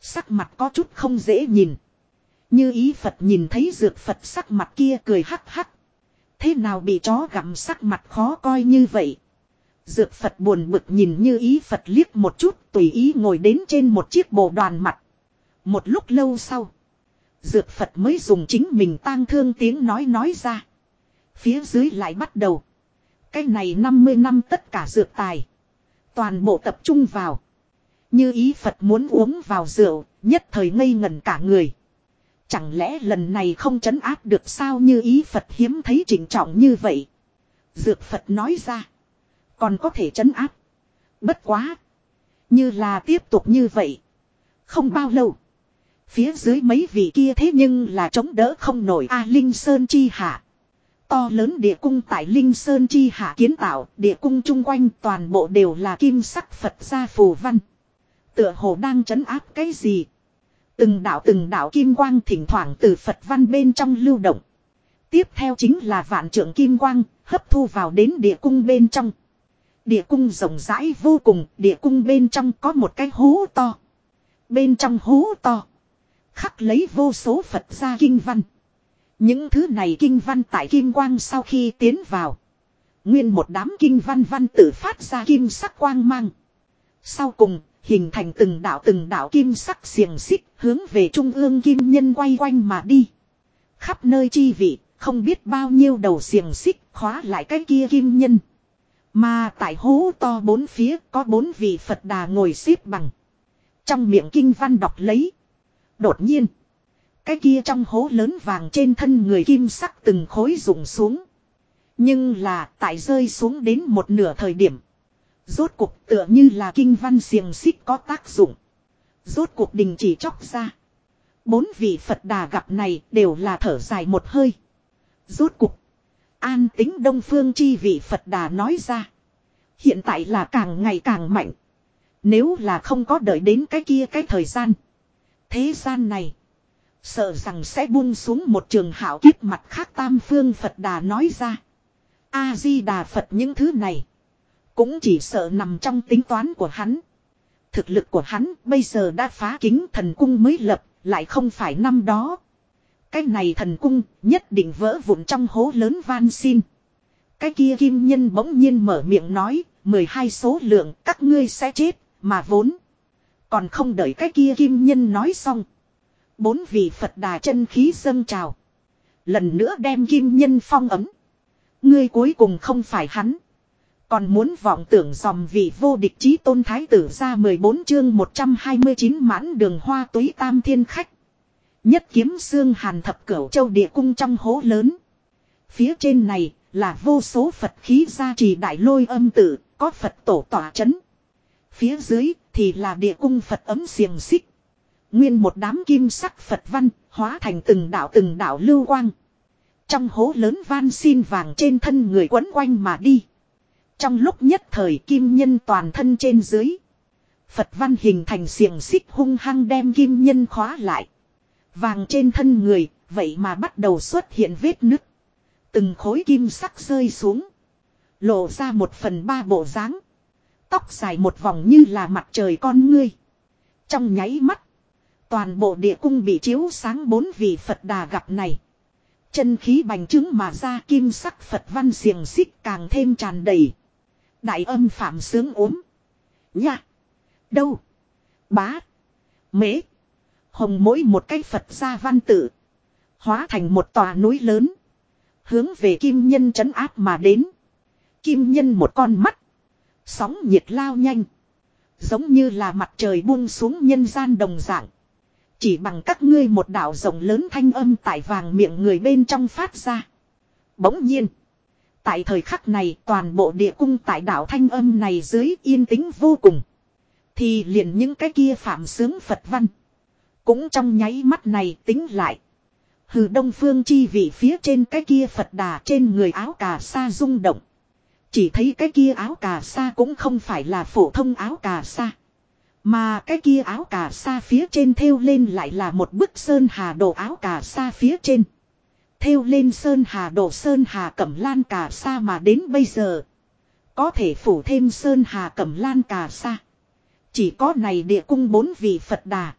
A: Sắc mặt có chút không dễ nhìn. Như ý Phật nhìn thấy dược Phật sắc mặt kia cười hắc hắc. Thế nào bị chó gặm sắc mặt khó coi như vậy. Dược Phật buồn bực nhìn như ý Phật liếc một chút tùy ý ngồi đến trên một chiếc bộ đoàn mặt. Một lúc lâu sau. Dược Phật mới dùng chính mình tang thương tiếng nói nói ra. Phía dưới lại bắt đầu. Cái này 50 năm tất cả dược tài. Toàn bộ tập trung vào. Như ý Phật muốn uống vào rượu, nhất thời ngây ngẩn cả người. Chẳng lẽ lần này không chấn áp được sao như ý Phật hiếm thấy chỉnh trọng như vậy. Dược Phật nói ra. Còn có thể chấn áp. Bất quá. Như là tiếp tục như vậy. Không bao lâu. Phía dưới mấy vị kia thế nhưng là chống đỡ không nổi A Linh Sơn Chi Hạ. To lớn địa cung tại Linh Sơn Chi Hạ kiến tạo, địa cung chung quanh toàn bộ đều là kim sắc Phật gia phù văn. Tựa hồ đang chấn áp cái gì? Từng đạo từng đạo kim quang thỉnh thoảng từ Phật văn bên trong lưu động. Tiếp theo chính là vạn trượng kim quang, hấp thu vào đến địa cung bên trong. Địa cung rộng rãi vô cùng, địa cung bên trong có một cái hố to. Bên trong hố to, khắc lấy vô số Phật gia kinh văn. Những thứ này kinh văn tại kim quang sau khi tiến vào. Nguyên một đám kinh văn văn tự phát ra kim sắc quang mang. Sau cùng, hình thành từng đạo từng đạo kim sắc xiềng xích hướng về trung ương kim nhân quay quanh mà đi. Khắp nơi chi vị, không biết bao nhiêu đầu xiềng xích khóa lại cái kia kim nhân. Mà tại hố to bốn phía có bốn vị Phật đà ngồi xếp bằng. Trong miệng kinh văn đọc lấy. Đột nhiên. Cái kia trong hố lớn vàng trên thân người kim sắc từng khối rụng xuống. Nhưng là tại rơi xuống đến một nửa thời điểm. Rốt cuộc tựa như là kinh văn xiềng xích có tác dụng. Rốt cuộc đình chỉ chóc ra. Bốn vị Phật đà gặp này đều là thở dài một hơi. Rốt cuộc. An tính đông phương chi vị Phật đà nói ra. Hiện tại là càng ngày càng mạnh. Nếu là không có đợi đến cái kia cái thời gian. Thế gian này. Sợ rằng sẽ buông xuống một trường hảo kiếp mặt khác tam phương Phật đà nói ra. A-di-đà Phật những thứ này. Cũng chỉ sợ nằm trong tính toán của hắn. Thực lực của hắn bây giờ đã phá kính thần cung mới lập, lại không phải năm đó. Cái này thần cung nhất định vỡ vụn trong hố lớn van xin. Cái kia kim nhân bỗng nhiên mở miệng nói, 12 số lượng các ngươi sẽ chết, mà vốn. Còn không đợi cái kia kim nhân nói xong. Bốn vị Phật đà chân khí dâng trào. Lần nữa đem kim nhân phong ấm. Ngươi cuối cùng không phải hắn. Còn muốn vọng tưởng dòm vị vô địch chí tôn thái tử ra 14 chương 129 mãn đường hoa túy tam thiên khách. Nhất kiếm xương hàn thập cửu châu địa cung trong hố lớn. Phía trên này là vô số Phật khí gia trì đại lôi âm tử, có Phật tổ tỏa chấn. Phía dưới thì là địa cung Phật ấm xiềng xích. Nguyên một đám kim sắc Phật văn, hóa thành từng đạo từng đạo lưu quang. Trong hố lớn van xin vàng trên thân người quấn quanh mà đi. Trong lúc nhất thời kim nhân toàn thân trên dưới. Phật văn hình thành xiềng xích hung hăng đem kim nhân khóa lại. Vàng trên thân người, vậy mà bắt đầu xuất hiện vết nứt. Từng khối kim sắc rơi xuống. Lộ ra một phần ba bộ dáng Tóc dài một vòng như là mặt trời con ngươi. Trong nháy mắt. Toàn bộ địa cung bị chiếu sáng bốn vị Phật đà gặp này. Chân khí bành trướng mà ra kim sắc Phật văn xiềng xích càng thêm tràn đầy. Đại âm phạm sướng ốm. Nha. Đâu. Bá. Mễ. Hồng mỗi một cái Phật gia văn tự. Hóa thành một tòa núi lớn. Hướng về kim nhân trấn áp mà đến. Kim nhân một con mắt. Sóng nhiệt lao nhanh. Giống như là mặt trời buông xuống nhân gian đồng dạng. Chỉ bằng các ngươi một đạo rộng lớn thanh âm tại vàng miệng người bên trong phát ra. Bỗng nhiên. Tại thời khắc này toàn bộ địa cung tại đảo thanh âm này dưới yên tĩnh vô cùng. Thì liền những cái kia phạm sướng Phật văn. Cũng trong nháy mắt này tính lại. Hừ đông phương chi vị phía trên cái kia Phật đà trên người áo cà sa rung động. Chỉ thấy cái kia áo cà sa cũng không phải là phổ thông áo cà sa. Mà cái kia áo cà sa phía trên thêu lên lại là một bức sơn hà đồ áo cà sa phía trên. Thêu lên sơn hà đồ sơn hà cẩm lan cà sa mà đến bây giờ. Có thể phủ thêm sơn hà cẩm lan cà sa. Chỉ có này địa cung bốn vị Phật đà.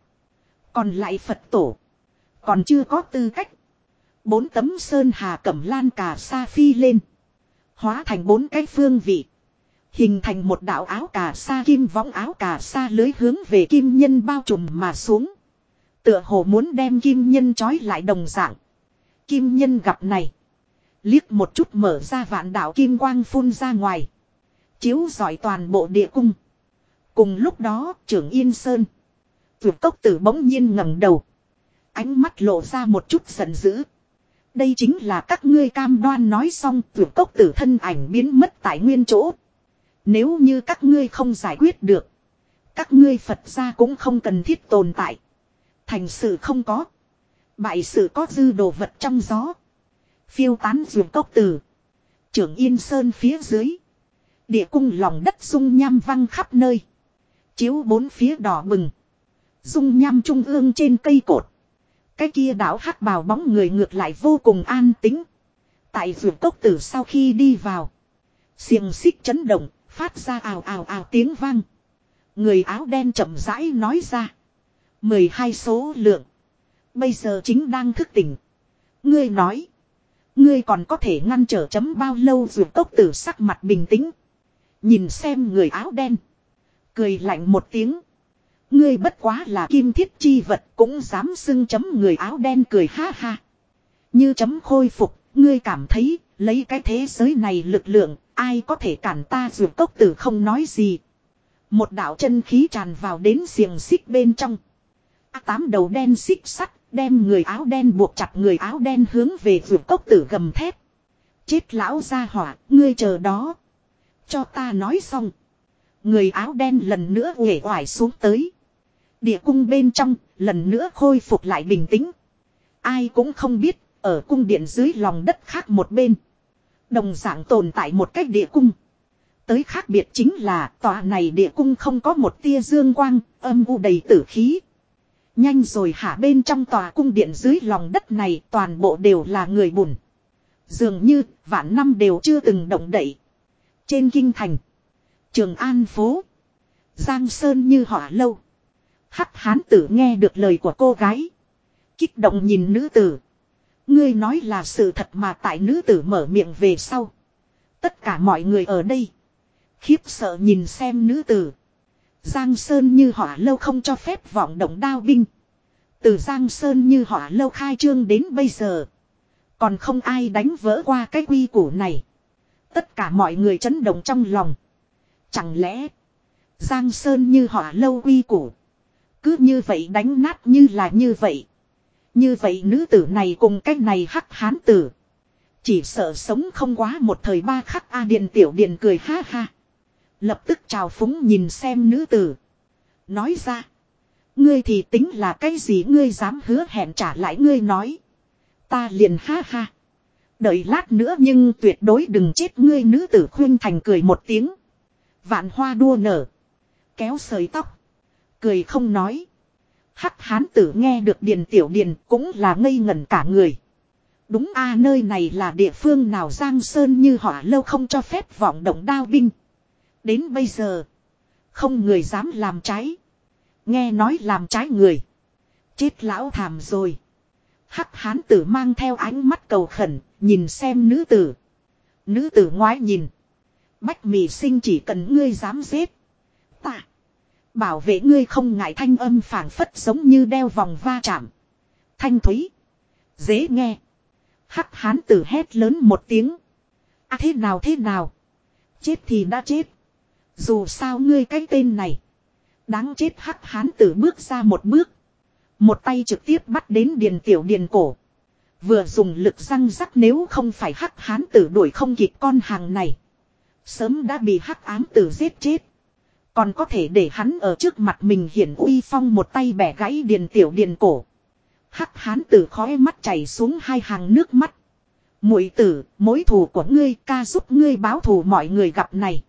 A: Còn lại Phật tổ. Còn chưa có tư cách. Bốn tấm sơn hà cẩm lan cà sa phi lên. Hóa thành bốn cái phương vị. Hình thành một đạo áo cà sa kim võng áo cà sa lưới hướng về kim nhân bao trùm mà xuống. Tựa hồ muốn đem kim nhân trói lại đồng dạng. Kim nhân gặp này. Liếc một chút mở ra vạn đạo kim quang phun ra ngoài. Chiếu giỏi toàn bộ địa cung. Cùng lúc đó, trưởng Yên Sơn. tuyệt cốc tử bỗng nhiên ngẩng đầu. Ánh mắt lộ ra một chút giận dữ. Đây chính là các ngươi cam đoan nói xong vượt cốc tử thân ảnh biến mất tại nguyên chỗ. Nếu như các ngươi không giải quyết được. Các ngươi Phật gia cũng không cần thiết tồn tại. Thành sự không có. Bại sự có dư đồ vật trong gió. Phiêu tán ruột cốc tử. Trưởng Yên Sơn phía dưới. Địa cung lòng đất dung nham văng khắp nơi. Chiếu bốn phía đỏ bừng. Dung nham trung ương trên cây cột. Cái kia đảo hắc bào bóng người ngược lại vô cùng an tính. Tại ruột cốc tử sau khi đi vào. Xiềng xích chấn động, phát ra ào ào ào tiếng vang. Người áo đen chậm rãi nói ra. 12 số lượng. Bây giờ chính đang thức tỉnh. Ngươi nói. Ngươi còn có thể ngăn trở chấm bao lâu dù tốc tử sắc mặt bình tĩnh. Nhìn xem người áo đen. Cười lạnh một tiếng. Ngươi bất quá là kim thiết chi vật cũng dám xưng chấm người áo đen cười ha ha. Như chấm khôi phục, ngươi cảm thấy, lấy cái thế giới này lực lượng, ai có thể cản ta dù cốc tử không nói gì. Một đạo chân khí tràn vào đến xiềng xích bên trong. A tám đầu đen xích sắt, đem người áo đen buộc chặt người áo đen hướng về dù cốc tử gầm thép. Chết lão ra hỏa, ngươi chờ đó. Cho ta nói xong. Người áo đen lần nữa uể oải xuống tới. Địa cung bên trong, lần nữa khôi phục lại bình tĩnh. Ai cũng không biết, ở cung điện dưới lòng đất khác một bên. Đồng dạng tồn tại một cách địa cung. Tới khác biệt chính là tòa này địa cung không có một tia dương quang, âm u đầy tử khí. Nhanh rồi hả bên trong tòa cung điện dưới lòng đất này toàn bộ đều là người bùn. Dường như vạn năm đều chưa từng động đậy. Trên kinh thành. Trường An phố. Giang Sơn như họa lâu. Hắc hán tử nghe được lời của cô gái. Kích động nhìn nữ tử. Ngươi nói là sự thật mà tại nữ tử mở miệng về sau. Tất cả mọi người ở đây. Khiếp sợ nhìn xem nữ tử. Giang Sơn như họa lâu không cho phép vọng động đao binh. Từ Giang Sơn như họa lâu khai trương đến bây giờ. Còn không ai đánh vỡ qua cái quy củ này. Tất cả mọi người chấn động trong lòng. Chẳng lẽ. Giang Sơn như họa lâu quy củ. Cứ như vậy đánh nát như là như vậy. Như vậy nữ tử này cùng cái này hắc hán tử. Chỉ sợ sống không quá một thời ba khắc A Điện Tiểu Điện cười ha ha. Lập tức chào phúng nhìn xem nữ tử. Nói ra. Ngươi thì tính là cái gì ngươi dám hứa hẹn trả lại ngươi nói. Ta liền ha ha. Đợi lát nữa nhưng tuyệt đối đừng chết ngươi nữ tử khuyên thành cười một tiếng. Vạn hoa đua nở. Kéo sợi tóc. Cười không nói. Hắc hán tử nghe được điền tiểu điền cũng là ngây ngẩn cả người. Đúng a nơi này là địa phương nào giang sơn như họ lâu không cho phép vọng động đao binh. Đến bây giờ. Không người dám làm trái. Nghe nói làm trái người. Chết lão thảm rồi. Hắc hán tử mang theo ánh mắt cầu khẩn, nhìn xem nữ tử. Nữ tử ngoái nhìn. Bách mì sinh chỉ cần ngươi dám giết. Bảo vệ ngươi không ngại thanh âm phảng phất giống như đeo vòng va chạm. Thanh thúy. Dễ nghe. Hắc hán tử hét lớn một tiếng. À thế nào thế nào. Chết thì đã chết. Dù sao ngươi cái tên này. Đáng chết hắc hán tử bước ra một bước. Một tay trực tiếp bắt đến điền tiểu điền cổ. Vừa dùng lực răng rắc nếu không phải hắc hán tử đuổi không kịp con hàng này. Sớm đã bị hắc ám tử giết chết. Còn có thể để hắn ở trước mặt mình hiển uy phong một tay bẻ gãy điền tiểu điền cổ. Hắc hán tử khói mắt chảy xuống hai hàng nước mắt. Muội tử, mối thù của ngươi ca giúp ngươi báo thù mọi người gặp này.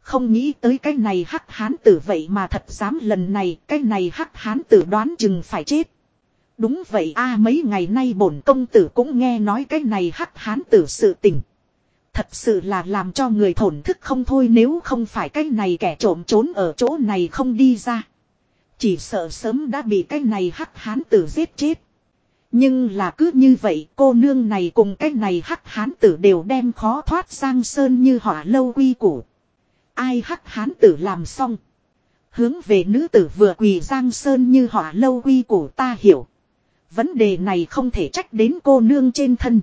A: Không nghĩ tới cái này hắc hán tử vậy mà thật dám lần này cái này hắc hán tử đoán chừng phải chết. Đúng vậy a à, mấy ngày nay bổn công tử cũng nghe nói cái này hắc hán tử sự tình. Thật sự là làm cho người thổn thức không thôi nếu không phải cái này kẻ trộm trốn ở chỗ này không đi ra. Chỉ sợ sớm đã bị cái này hắc hán tử giết chết. Nhưng là cứ như vậy, cô nương này cùng cái này hắc hán tử đều đem khó thoát sang sơn như hỏa lâu quy củ. Ai hắc hán tử làm xong. Hướng về nữ tử vừa quỳ giang sơn như hỏa lâu quy củ ta hiểu. Vấn đề này không thể trách đến cô nương trên thân.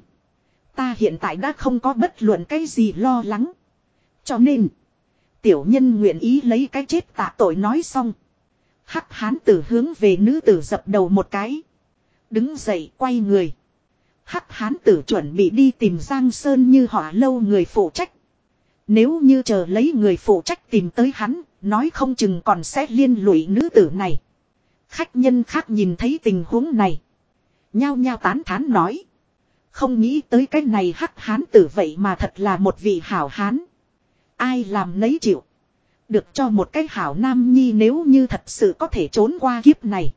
A: Ta hiện tại đã không có bất luận cái gì lo lắng. Cho nên. Tiểu nhân nguyện ý lấy cái chết tạ tội nói xong. Hắc hán tử hướng về nữ tử dập đầu một cái. Đứng dậy quay người. Hắc hán tử chuẩn bị đi tìm Giang Sơn như họ lâu người phụ trách. Nếu như chờ lấy người phụ trách tìm tới hắn, nói không chừng còn sẽ liên lụy nữ tử này. Khách nhân khác nhìn thấy tình huống này. Nhao nhao tán thán nói. Không nghĩ tới cái này hắc hán tử vậy mà thật là một vị hảo hán. Ai làm nấy chịu. Được cho một cái hảo nam nhi nếu như thật sự có thể trốn qua kiếp này.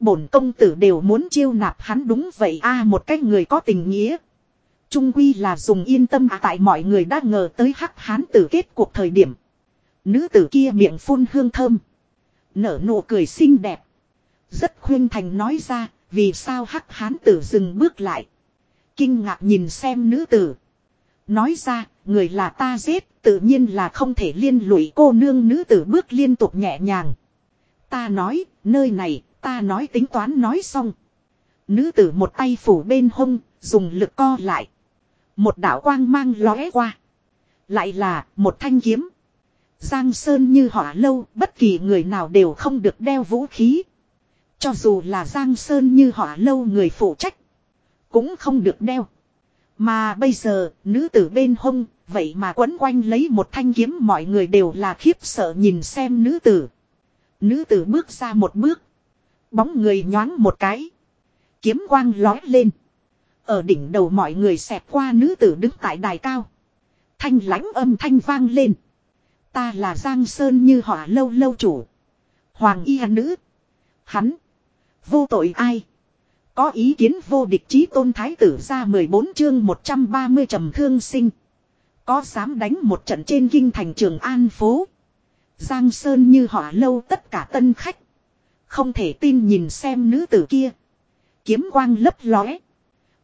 A: Bổn công tử đều muốn chiêu nạp hắn đúng vậy a một cái người có tình nghĩa. Trung quy là dùng yên tâm à, tại mọi người đã ngờ tới hắc hán tử kết cuộc thời điểm. Nữ tử kia miệng phun hương thơm. Nở nụ cười xinh đẹp. Rất khuyên thành nói ra vì sao hắc hán tử dừng bước lại. Kinh ngạc nhìn xem nữ tử. Nói ra người là ta giết tự nhiên là không thể liên lụy cô nương nữ tử bước liên tục nhẹ nhàng. Ta nói nơi này ta nói tính toán nói xong. Nữ tử một tay phủ bên hông dùng lực co lại. Một đạo quang mang lóe qua. Lại là một thanh kiếm. Giang Sơn như họ lâu, bất kỳ người nào đều không được đeo vũ khí. Cho dù là Giang Sơn như họ lâu người phụ trách. Cũng không được đeo. Mà bây giờ, nữ tử bên hông, vậy mà quấn quanh lấy một thanh kiếm mọi người đều là khiếp sợ nhìn xem nữ tử. Nữ tử bước ra một bước. Bóng người nhoáng một cái. Kiếm quang lói lên. Ở đỉnh đầu mọi người xẹp qua nữ tử đứng tại đài cao. Thanh lãnh âm thanh vang lên. Ta là Giang Sơn như họa lâu lâu chủ. Hoàng y nữ. Hắn. Vô tội ai. Có ý kiến vô địch chí tôn thái tử ra 14 chương 130 trầm thương sinh. Có dám đánh một trận trên kinh thành trường An phố. Giang Sơn như họa lâu tất cả tân khách. Không thể tin nhìn xem nữ tử kia. Kiếm quang lấp lóe.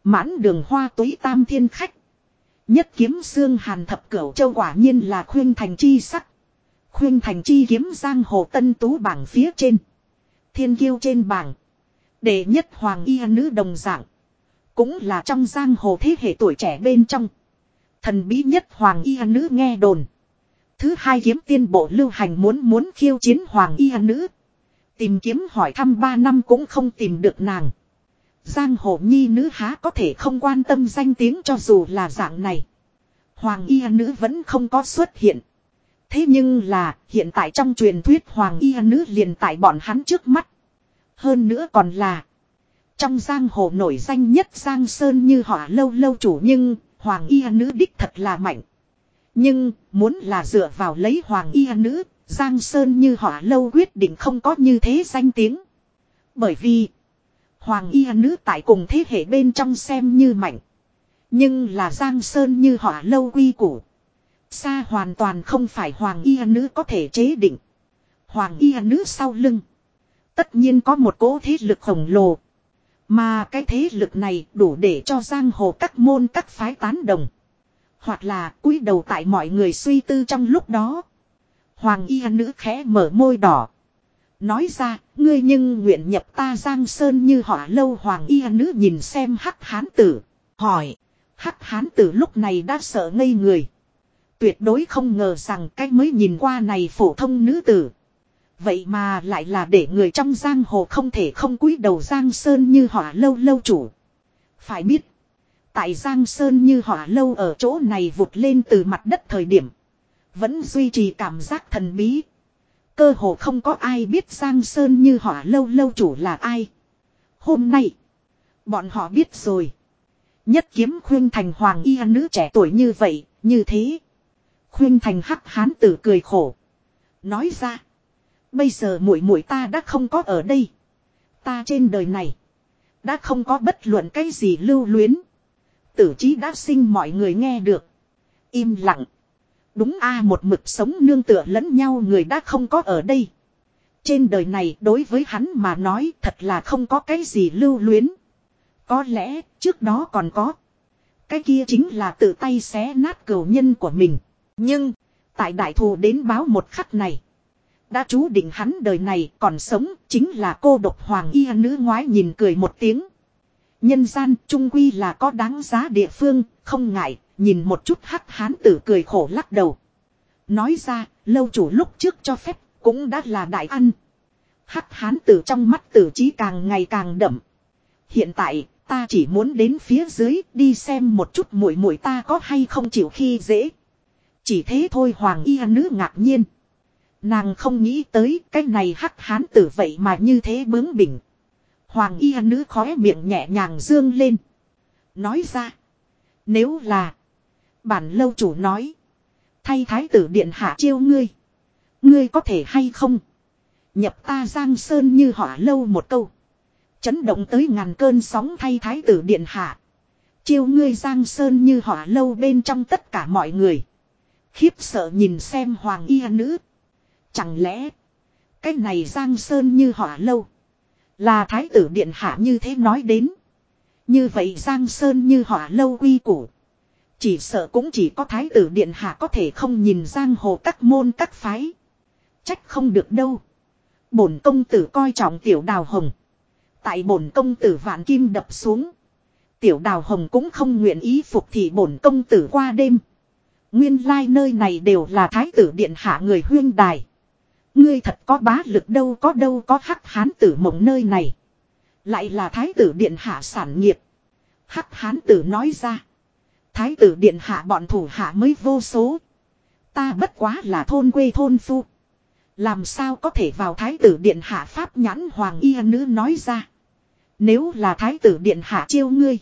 A: Mãn đường hoa túy tam thiên khách. Nhất kiếm xương hàn thập cửu châu quả nhiên là khuyên thành chi sắc. Khuyên thành chi kiếm giang hồ tân tú bảng phía trên. Thiên kiêu trên bảng. Đệ nhất hoàng y nữ đồng dạng. Cũng là trong giang hồ thế hệ tuổi trẻ bên trong. Thần bí nhất hoàng y nữ nghe đồn. Thứ hai kiếm tiên bộ lưu hành muốn muốn khiêu chiến hoàng y nữ. Tìm kiếm hỏi thăm ba năm cũng không tìm được nàng. Giang hồ nhi nữ há có thể không quan tâm danh tiếng cho dù là dạng này. Hoàng y nữ vẫn không có xuất hiện. Thế nhưng là, hiện tại trong truyền thuyết hoàng y nữ liền tại bọn hắn trước mắt. Hơn nữa còn là. Trong giang hồ nổi danh nhất Giang Sơn như họ lâu lâu chủ nhưng hoàng y nữ đích thật là mạnh. Nhưng muốn là dựa vào lấy hoàng y nữ, Giang Sơn như họ lâu quyết định không có như thế danh tiếng. Bởi vì Hoàng y nữ tại cùng thế hệ bên trong xem như mạnh. Nhưng là Giang Sơn như họ lâu quy củ. Xa hoàn toàn không phải Hoàng y nữ có thể chế định. Hoàng y nữ sau lưng. Tất nhiên có một cố thế lực khổng lồ. Mà cái thế lực này đủ để cho giang hồ các môn các phái tán đồng. Hoặc là cúi đầu tại mọi người suy tư trong lúc đó. Hoàng y nữ khẽ mở môi đỏ. Nói ra, ngươi nhưng nguyện nhập ta giang sơn như họ lâu hoàng y nữ nhìn xem hắc hán tử. Hỏi, hắc hán tử lúc này đã sợ ngây người. Tuyệt đối không ngờ rằng cái mới nhìn qua này phổ thông nữ tử. Vậy mà lại là để người trong giang hồ không thể không cúi đầu giang sơn như họ lâu lâu chủ. Phải biết, tại giang sơn như họ lâu ở chỗ này vụt lên từ mặt đất thời điểm. Vẫn duy trì cảm giác thần bí. Cơ hồ không có ai biết Giang Sơn như họ lâu lâu chủ là ai. Hôm nay, bọn họ biết rồi. Nhất kiếm khuyên thành hoàng y nữ trẻ tuổi như vậy, như thế. Khuyên thành hắc hán tử cười khổ. Nói ra. Bây giờ muội muội ta đã không có ở đây. Ta trên đời này. Đã không có bất luận cái gì lưu luyến. Tử trí đã sinh mọi người nghe được. Im lặng. Đúng a một mực sống nương tựa lẫn nhau người đã không có ở đây. Trên đời này đối với hắn mà nói thật là không có cái gì lưu luyến. Có lẽ trước đó còn có. Cái kia chính là tự tay xé nát cầu nhân của mình. Nhưng, tại đại thù đến báo một khắc này. Đã chú định hắn đời này còn sống chính là cô độc hoàng y nữ ngoái nhìn cười một tiếng. Nhân gian trung quy là có đáng giá địa phương, không ngại, nhìn một chút hắc hán tử cười khổ lắc đầu. Nói ra, lâu chủ lúc trước cho phép, cũng đã là đại ăn. Hắc hán tử trong mắt tử trí càng ngày càng đậm. Hiện tại, ta chỉ muốn đến phía dưới đi xem một chút muội muội ta có hay không chịu khi dễ. Chỉ thế thôi hoàng y nữ ngạc nhiên. Nàng không nghĩ tới cái này hắc hán tử vậy mà như thế bướng bỉnh. Hoàng y nữ khóe miệng nhẹ nhàng dương lên. Nói ra. Nếu là. Bản lâu chủ nói. Thay thái tử điện hạ chiêu ngươi. Ngươi có thể hay không. Nhập ta giang sơn như hỏa lâu một câu. Chấn động tới ngàn cơn sóng thay thái tử điện hạ. Chiêu ngươi giang sơn như hỏa lâu bên trong tất cả mọi người. Khiếp sợ nhìn xem hoàng y nữ. Chẳng lẽ. Cái này giang sơn như hỏa lâu. Là thái tử điện hạ như thế nói đến. Như vậy giang sơn như hỏa lâu uy củ. Chỉ sợ cũng chỉ có thái tử điện hạ có thể không nhìn giang hồ các môn các phái. Trách không được đâu. Bổn công tử coi trọng tiểu đào hồng. Tại bổn công tử vạn kim đập xuống. Tiểu đào hồng cũng không nguyện ý phục thì bổn công tử qua đêm. Nguyên lai nơi này đều là thái tử điện hạ người huyên đài. Ngươi thật có bá lực đâu có đâu có hắc hán tử mộng nơi này. Lại là thái tử điện hạ sản nghiệp. Hắc hán tử nói ra. Thái tử điện hạ bọn thủ hạ mới vô số. Ta bất quá là thôn quê thôn phu. Làm sao có thể vào thái tử điện hạ pháp nhãn hoàng y nữ nói ra. Nếu là thái tử điện hạ chiêu ngươi.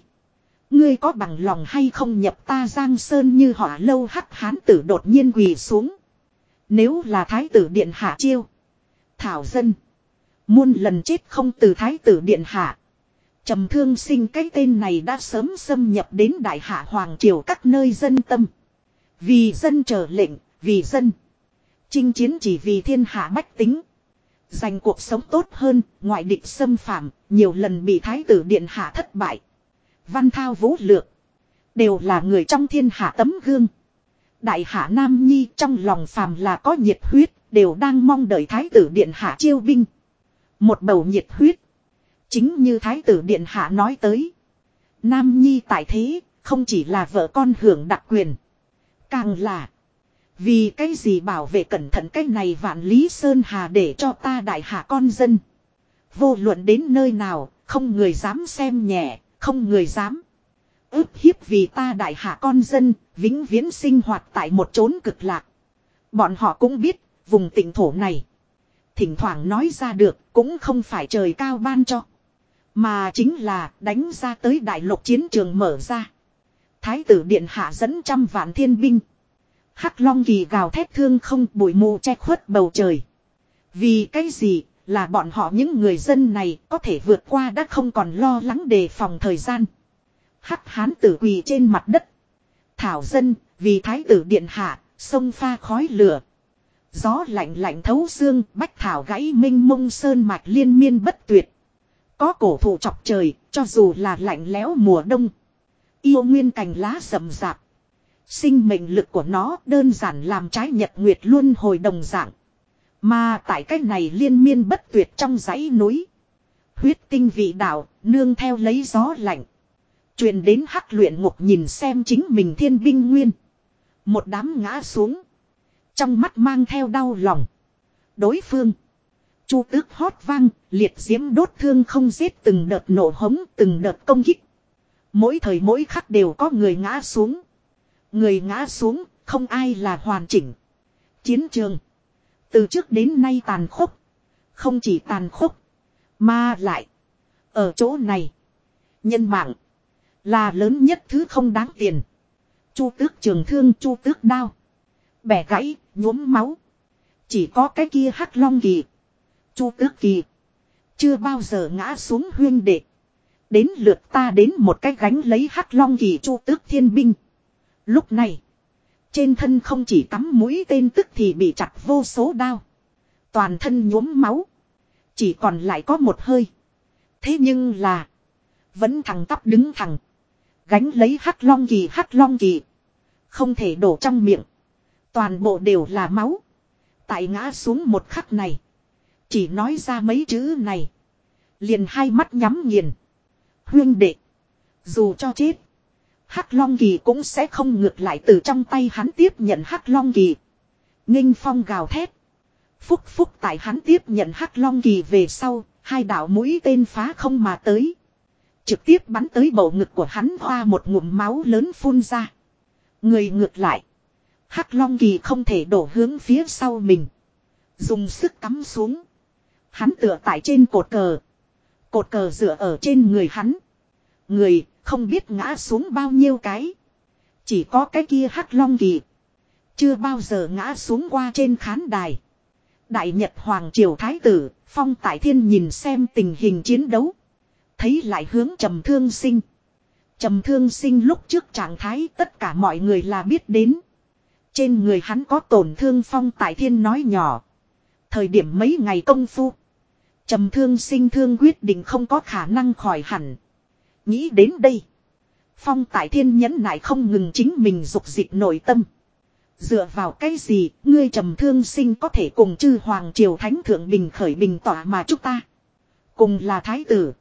A: Ngươi có bằng lòng hay không nhập ta giang sơn như họ lâu hắc hán tử đột nhiên quỳ xuống. Nếu là thái tử điện hạ chiêu. Thảo dân. Muôn lần chết không từ thái tử điện hạ. trầm thương sinh cái tên này đã sớm xâm nhập đến đại hạ hoàng triều các nơi dân tâm. Vì dân chờ lệnh, vì dân. Chinh chiến chỉ vì thiên hạ bách tính. Dành cuộc sống tốt hơn, ngoại địch xâm phạm, nhiều lần bị thái tử điện hạ thất bại. Văn thao vũ lược. Đều là người trong thiên hạ tấm gương. Đại hạ Nam Nhi trong lòng phàm là có nhiệt huyết, đều đang mong đợi thái tử điện hạ chiêu binh. Một bầu nhiệt huyết. Chính như thái tử điện hạ nói tới. Nam Nhi tại thế, không chỉ là vợ con hưởng đặc quyền. Càng là vì cái gì bảo vệ cẩn thận cái này vạn lý sơn hà để cho ta đại hạ con dân. Vô luận đến nơi nào, không người dám xem nhẹ, không người dám ức hiếp vì ta đại hạ con dân, vĩnh viễn sinh hoạt tại một chốn cực lạc. Bọn họ cũng biết, vùng tỉnh thổ này. Thỉnh thoảng nói ra được, cũng không phải trời cao ban cho. Mà chính là đánh ra tới đại lục chiến trường mở ra. Thái tử Điện Hạ dẫn trăm vạn thiên binh. Hắc long kỳ gào thét thương không bụi mù che khuất bầu trời. Vì cái gì là bọn họ những người dân này có thể vượt qua đã không còn lo lắng đề phòng thời gian. Hắc hán tử quỳ trên mặt đất. Thảo dân vì thái tử điện hạ sông pha khói lửa. Gió lạnh lạnh thấu xương bách thảo gãy minh mông sơn mạch liên miên bất tuyệt. Có cổ thụ chọc trời cho dù là lạnh lẽo mùa đông. Yêu nguyên cành lá rậm rạp. Sinh mệnh lực của nó đơn giản làm trái nhật nguyệt luôn hồi đồng dạng. Mà tại cách này liên miên bất tuyệt trong dãy núi. Huyết tinh vị đạo, nương theo lấy gió lạnh truyền đến hắc luyện ngục nhìn xem chính mình thiên binh nguyên. Một đám ngã xuống. Trong mắt mang theo đau lòng. Đối phương. Chu tước hót vang, liệt diễm đốt thương không giết từng đợt nổ hống, từng đợt công kích. Mỗi thời mỗi khắc đều có người ngã xuống. Người ngã xuống, không ai là hoàn chỉnh. Chiến trường. Từ trước đến nay tàn khốc. Không chỉ tàn khốc. Mà lại. Ở chỗ này. Nhân mạng. Là lớn nhất thứ không đáng tiền. Chu tước trường thương chu tước đao. Bẻ gãy, nhuốm máu. Chỉ có cái kia hắc long kỳ. Chu tước kỳ. Chưa bao giờ ngã xuống huyên đệ. Đến lượt ta đến một cái gánh lấy hắc long kỳ chu tước thiên binh. Lúc này. Trên thân không chỉ cắm mũi tên tức thì bị chặt vô số đao. Toàn thân nhuốm máu. Chỉ còn lại có một hơi. Thế nhưng là. Vẫn thẳng tắp đứng thẳng. Gánh lấy hắc long kỳ hắc long kỳ. Không thể đổ trong miệng. Toàn bộ đều là máu. Tại ngã xuống một khắc này. Chỉ nói ra mấy chữ này. Liền hai mắt nhắm nghiền. Huyên đệ. Dù cho chết. Hắc Long Kỳ cũng sẽ không ngược lại từ trong tay hắn tiếp nhận Hắc Long Kỳ. Nghinh phong gào thét. Phúc phúc tại hắn tiếp nhận Hắc Long Kỳ về sau, hai đạo mũi tên phá không mà tới. Trực tiếp bắn tới bầu ngực của hắn hoa một ngụm máu lớn phun ra. Người ngược lại. Hắc Long Kỳ không thể đổ hướng phía sau mình. Dùng sức cắm xuống. Hắn tựa tại trên cột cờ. Cột cờ dựa ở trên người hắn. Người không biết ngã xuống bao nhiêu cái. Chỉ có cái kia Hắc Long Kỳ. Chưa bao giờ ngã xuống qua trên khán đài. Đại Nhật Hoàng Triều Thái Tử, Phong Tại Thiên nhìn xem tình hình chiến đấu. Thấy lại hướng trầm thương sinh. Trầm thương sinh lúc trước trạng thái tất cả mọi người là biết đến. Trên người hắn có tổn thương Phong Tại Thiên nói nhỏ. Thời điểm mấy ngày công phu. Trầm thương sinh thương quyết định không có khả năng khỏi hẳn. Nghĩ đến đây. Phong tại thiên nhẫn nại không ngừng chính mình dục dịch nội tâm. Dựa vào cái gì, ngươi trầm thương sinh có thể cùng chư hoàng triều thánh thượng bình khởi bình tỏa mà chúng ta. Cùng là thái tử.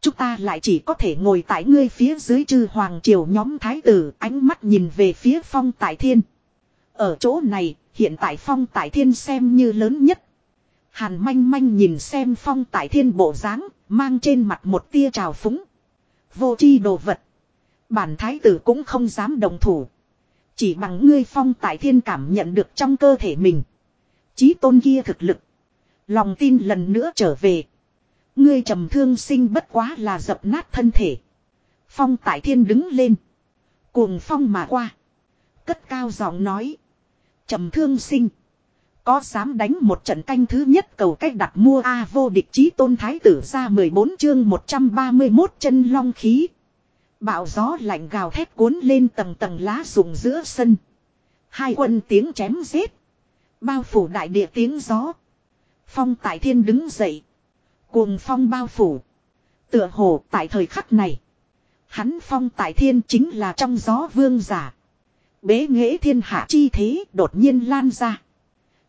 A: Chúng ta lại chỉ có thể ngồi tại ngươi phía dưới chư hoàng triều nhóm thái tử ánh mắt nhìn về phía phong tại thiên. Ở chỗ này, hiện tại phong tại thiên xem như lớn nhất. Hàn manh manh nhìn xem phong tại thiên bộ dáng mang trên mặt một tia trào phúng. Vô chi đồ vật. Bản thái tử cũng không dám đồng thủ. Chỉ bằng ngươi phong tại thiên cảm nhận được trong cơ thể mình. Chí tôn kia thực lực. Lòng tin lần nữa trở về. Ngươi trầm thương sinh bất quá là dập nát thân thể. Phong tại thiên đứng lên. Cuồng phong mà qua. Cất cao giọng nói. Trầm thương sinh. Có dám đánh một trận canh thứ nhất cầu cách đặt mua A vô địch chí tôn thái tử ra 14 chương 131 chân long khí. Bạo gió lạnh gào thét cuốn lên tầng tầng lá rụng giữa sân. Hai quân tiếng chém giết. Bao phủ đại địa tiếng gió. Phong tại thiên đứng dậy. Cuồng phong bao phủ. Tựa hồ tại thời khắc này. Hắn phong tại thiên chính là trong gió vương giả. Bế nghệ thiên hạ chi thế đột nhiên lan ra.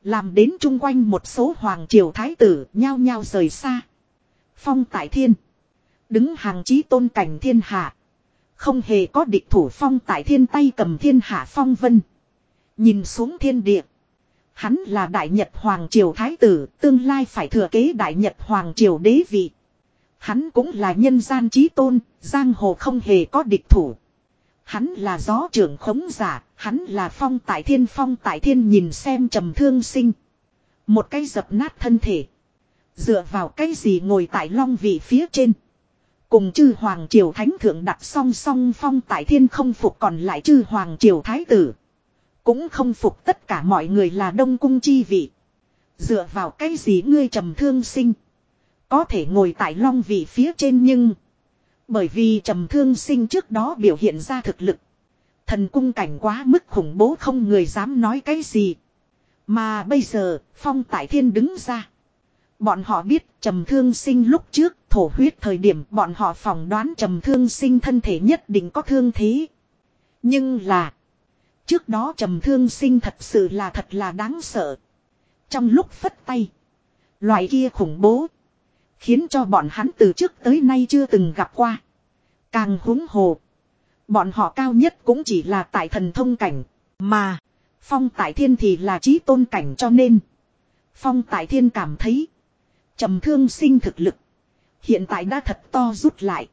A: Làm đến chung quanh một số hoàng triều thái tử nhao nhao rời xa. Phong tại thiên. Đứng hàng chí tôn cảnh thiên hạ. Không hề có địch thủ phong tại thiên tay cầm thiên hạ phong vân. Nhìn xuống thiên địa. Hắn là đại nhật hoàng triều thái tử, tương lai phải thừa kế đại nhật hoàng triều đế vị. Hắn cũng là nhân gian trí tôn, giang hồ không hề có địch thủ. Hắn là gió trưởng khống giả, hắn là phong tại thiên phong tại thiên nhìn xem trầm thương sinh. Một cái dập nát thân thể. Dựa vào cái gì ngồi tại long vị phía trên. Cùng chư hoàng triều thánh thượng đặt song song phong tại thiên không phục còn lại chư hoàng triều thái tử. Cũng không phục tất cả mọi người là đông cung chi vị. Dựa vào cái gì ngươi trầm thương sinh. Có thể ngồi tại long vị phía trên nhưng. Bởi vì trầm thương sinh trước đó biểu hiện ra thực lực. Thần cung cảnh quá mức khủng bố không người dám nói cái gì. Mà bây giờ, phong tại thiên đứng ra. Bọn họ biết trầm thương sinh lúc trước thổ huyết thời điểm bọn họ phỏng đoán trầm thương sinh thân thể nhất định có thương thế. Nhưng là. Trước đó trầm thương sinh thật sự là thật là đáng sợ. Trong lúc phất tay. Loại kia khủng bố. Khiến cho bọn hắn từ trước tới nay chưa từng gặp qua. Càng húng hồ. Bọn họ cao nhất cũng chỉ là tại thần thông cảnh. Mà. Phong tại thiên thì là trí tôn cảnh cho nên. Phong tại thiên cảm thấy. trầm thương sinh thực lực. Hiện tại đã thật to rút lại.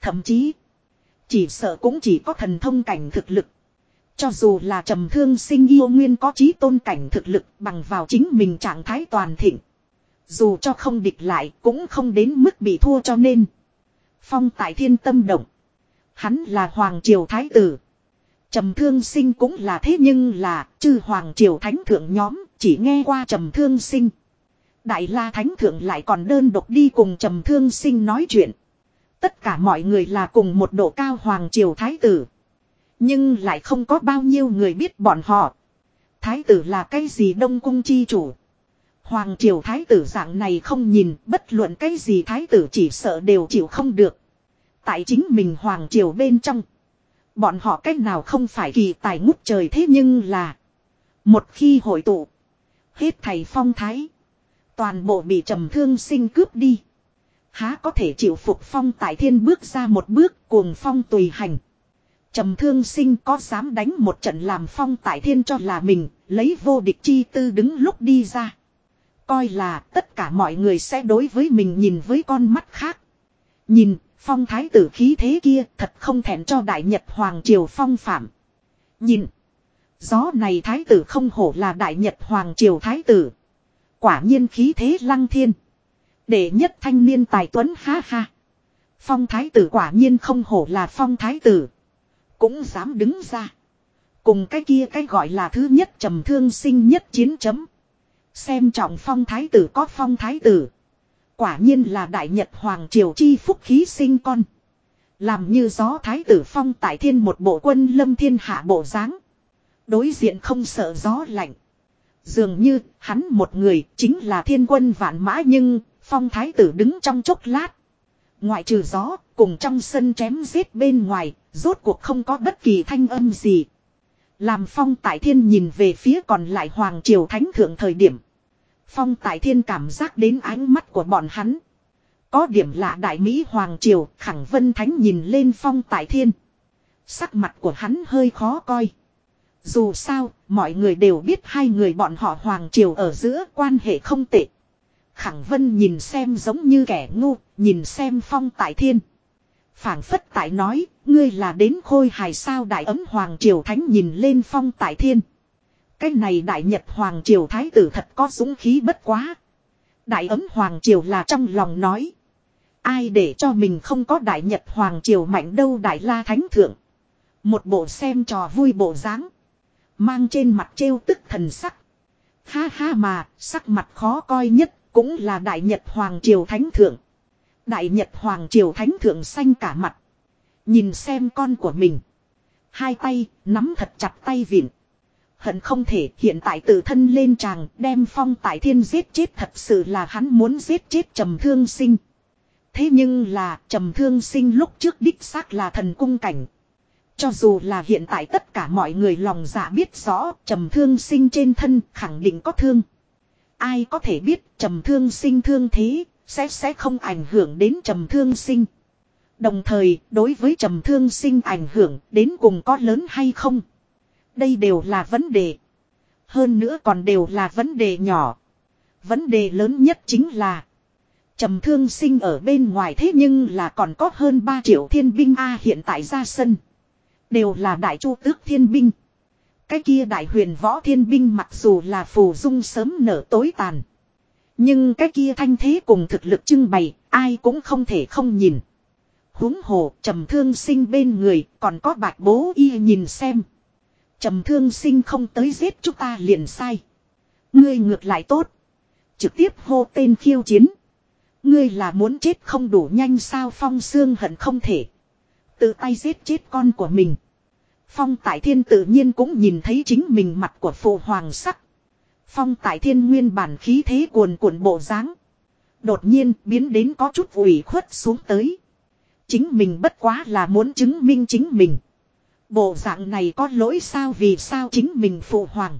A: Thậm chí. Chỉ sợ cũng chỉ có thần thông cảnh thực lực. Cho dù là trầm thương sinh yêu nguyên có trí tôn cảnh thực lực bằng vào chính mình trạng thái toàn thịnh. Dù cho không địch lại cũng không đến mức bị thua cho nên. Phong tại thiên tâm động. Hắn là Hoàng Triều Thái Tử. Trầm thương sinh cũng là thế nhưng là chư hoàng triều thánh thượng nhóm chỉ nghe qua trầm thương sinh. Đại la thánh thượng lại còn đơn độc đi cùng trầm thương sinh nói chuyện. Tất cả mọi người là cùng một độ cao hoàng triều thái tử. Nhưng lại không có bao nhiêu người biết bọn họ. Thái tử là cái gì đông cung chi chủ. Hoàng triều thái tử dạng này không nhìn, bất luận cái gì thái tử chỉ sợ đều chịu không được. Tại chính mình hoàng triều bên trong. Bọn họ cách nào không phải kỳ tài ngút trời thế nhưng là. Một khi hội tụ. Hết thầy phong thái. Toàn bộ bị trầm thương sinh cướp đi. Há có thể chịu phục phong tại thiên bước ra một bước, cuồng phong tùy hành. Trầm thương sinh có dám đánh một trận làm phong tại thiên cho là mình, lấy vô địch chi tư đứng lúc đi ra. Coi là tất cả mọi người sẽ đối với mình nhìn với con mắt khác. Nhìn, phong thái tử khí thế kia thật không thèm cho đại nhật hoàng triều phong phạm. Nhìn, gió này thái tử không hổ là đại nhật hoàng triều thái tử. Quả nhiên khí thế lăng thiên. Đệ nhất thanh niên tài tuấn ha ha. Phong thái tử quả nhiên không hổ là phong thái tử. Cũng dám đứng ra. Cùng cái kia cái gọi là thứ nhất trầm thương sinh nhất chiến chấm. Xem trọng phong thái tử có phong thái tử. Quả nhiên là đại nhật hoàng triều chi phúc khí sinh con. Làm như gió thái tử phong tại thiên một bộ quân lâm thiên hạ bộ dáng Đối diện không sợ gió lạnh. Dường như hắn một người chính là thiên quân vạn mã nhưng phong thái tử đứng trong chốc lát. Ngoại trừ gió cùng trong sân chém giết bên ngoài rốt cuộc không có bất kỳ thanh âm gì. Làm phong tại thiên nhìn về phía còn lại hoàng triều thánh thượng thời điểm. Phong tại thiên cảm giác đến ánh mắt của bọn hắn. Có điểm lạ đại Mỹ hoàng triều khẳng vân thánh nhìn lên phong tại thiên. Sắc mặt của hắn hơi khó coi. Dù sao, mọi người đều biết hai người bọn họ hoàng triều ở giữa quan hệ không tệ. Khẳng vân nhìn xem giống như kẻ ngu, nhìn xem phong tại thiên phảng phất tại nói, ngươi là đến khôi hài sao đại ấm hoàng triều thánh nhìn lên phong tại thiên. Cái này đại nhật hoàng triều thái tử thật có dũng khí bất quá. Đại ấm hoàng triều là trong lòng nói. Ai để cho mình không có đại nhật hoàng triều mạnh đâu đại la thánh thượng. Một bộ xem trò vui bộ dáng Mang trên mặt trêu tức thần sắc. Ha ha mà, sắc mặt khó coi nhất, cũng là đại nhật hoàng triều thánh thượng. Đại Nhật Hoàng Triều Thánh Thượng xanh cả mặt. Nhìn xem con của mình. Hai tay, nắm thật chặt tay vịn. Hận không thể hiện tại tự thân lên tràng đem phong tại thiên giết chết thật sự là hắn muốn giết chết trầm thương sinh. Thế nhưng là trầm thương sinh lúc trước đích xác là thần cung cảnh. Cho dù là hiện tại tất cả mọi người lòng dạ biết rõ trầm thương sinh trên thân khẳng định có thương. Ai có thể biết trầm thương sinh thương thế sẽ sẽ không ảnh hưởng đến trầm thương sinh. Đồng thời, đối với trầm thương sinh ảnh hưởng đến cùng có lớn hay không. Đây đều là vấn đề. Hơn nữa còn đều là vấn đề nhỏ. Vấn đề lớn nhất chính là trầm thương sinh ở bên ngoài thế nhưng là còn có hơn 3 triệu thiên binh A hiện tại ra sân. Đều là đại chu tước thiên binh. Cái kia đại huyền võ thiên binh mặc dù là phù dung sớm nở tối tàn. Nhưng cái kia thanh thế cùng thực lực trưng bày, ai cũng không thể không nhìn. huống hồ, trầm thương sinh bên người, còn có bạch bố y nhìn xem. Trầm thương sinh không tới giết chúng ta liền sai. Ngươi ngược lại tốt. Trực tiếp hô tên khiêu chiến. Ngươi là muốn chết không đủ nhanh sao phong xương hận không thể. Tự tay giết chết con của mình. Phong tại thiên tự nhiên cũng nhìn thấy chính mình mặt của phụ hoàng sắc. Phong tại thiên nguyên bản khí thế cuồn cuộn bộ dáng Đột nhiên biến đến có chút ủy khuất xuống tới. Chính mình bất quá là muốn chứng minh chính mình. Bộ dạng này có lỗi sao vì sao chính mình phụ hoàng.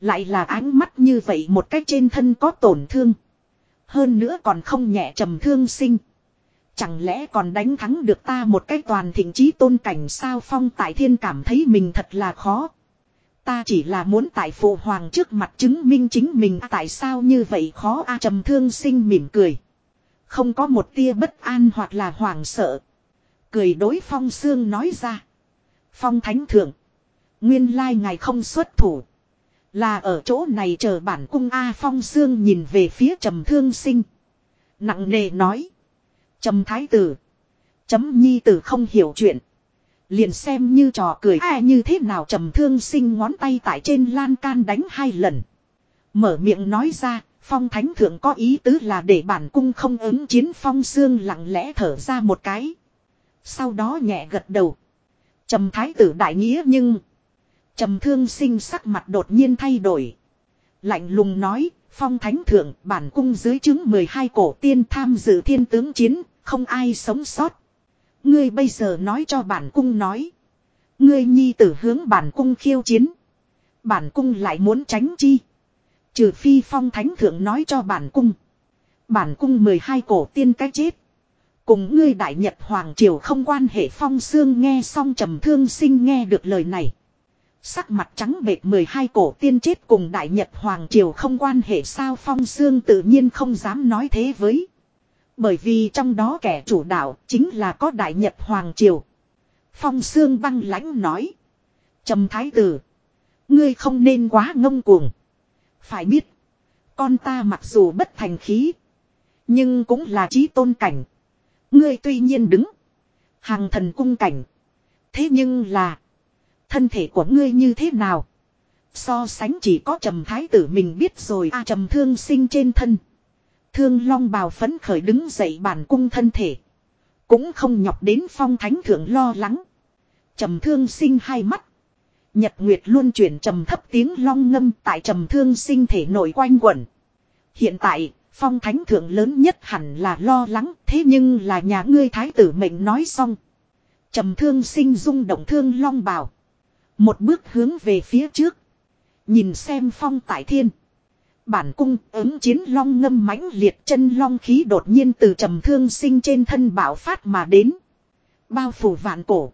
A: Lại là ánh mắt như vậy một cách trên thân có tổn thương. Hơn nữa còn không nhẹ trầm thương sinh. Chẳng lẽ còn đánh thắng được ta một cách toàn thịnh trí tôn cảnh sao phong tại thiên cảm thấy mình thật là khó. Ta chỉ là muốn tại phụ hoàng trước mặt chứng minh chính mình tại sao như vậy khó a trầm thương sinh mỉm cười. Không có một tia bất an hoặc là hoảng sợ. Cười đối phong xương nói ra. Phong thánh thượng. Nguyên lai ngài không xuất thủ. Là ở chỗ này chờ bản cung A phong xương nhìn về phía trầm thương sinh. Nặng nề nói. Trầm thái tử. Chấm nhi tử không hiểu chuyện. Liền xem như trò cười ai như thế nào trầm thương sinh ngón tay tại trên lan can đánh hai lần. Mở miệng nói ra, phong thánh thượng có ý tứ là để bản cung không ứng chiến phong xương lặng lẽ thở ra một cái. Sau đó nhẹ gật đầu. Trầm thái tử đại nghĩa nhưng... Trầm thương sinh sắc mặt đột nhiên thay đổi. Lạnh lùng nói, phong thánh thượng bản cung dưới chứng 12 cổ tiên tham dự thiên tướng chiến, không ai sống sót. Ngươi bây giờ nói cho bản cung nói. Ngươi nhi tử hướng bản cung khiêu chiến. Bản cung lại muốn tránh chi. Trừ phi phong thánh thượng nói cho bản cung. Bản cung 12 cổ tiên cái chết. Cùng ngươi đại nhật hoàng triều không quan hệ phong xương nghe xong trầm thương sinh nghe được lời này. Sắc mặt trắng bệt 12 cổ tiên chết cùng đại nhật hoàng triều không quan hệ sao phong xương tự nhiên không dám nói thế với. Bởi vì trong đó kẻ chủ đạo chính là có đại nhật hoàng triều. Phong xương băng lãnh nói. trầm thái tử. Ngươi không nên quá ngông cuồng. Phải biết. Con ta mặc dù bất thành khí. Nhưng cũng là trí tôn cảnh. Ngươi tuy nhiên đứng. Hàng thần cung cảnh. Thế nhưng là. Thân thể của ngươi như thế nào? So sánh chỉ có trầm thái tử mình biết rồi a trầm thương sinh trên thân. Thương long bào phấn khởi đứng dậy bản cung thân thể. Cũng không nhọc đến phong thánh thượng lo lắng. Trầm thương sinh hai mắt. Nhật Nguyệt luôn chuyển trầm thấp tiếng long ngâm tại trầm thương sinh thể nổi quanh quẩn. Hiện tại, phong thánh thượng lớn nhất hẳn là lo lắng, thế nhưng là nhà ngươi thái tử mệnh nói xong. Trầm thương sinh rung động thương long bào. Một bước hướng về phía trước. Nhìn xem phong tại thiên. Bản cung ứng chiến long ngâm mãnh liệt chân long khí đột nhiên từ trầm thương sinh trên thân bảo phát mà đến. Bao phủ vạn cổ.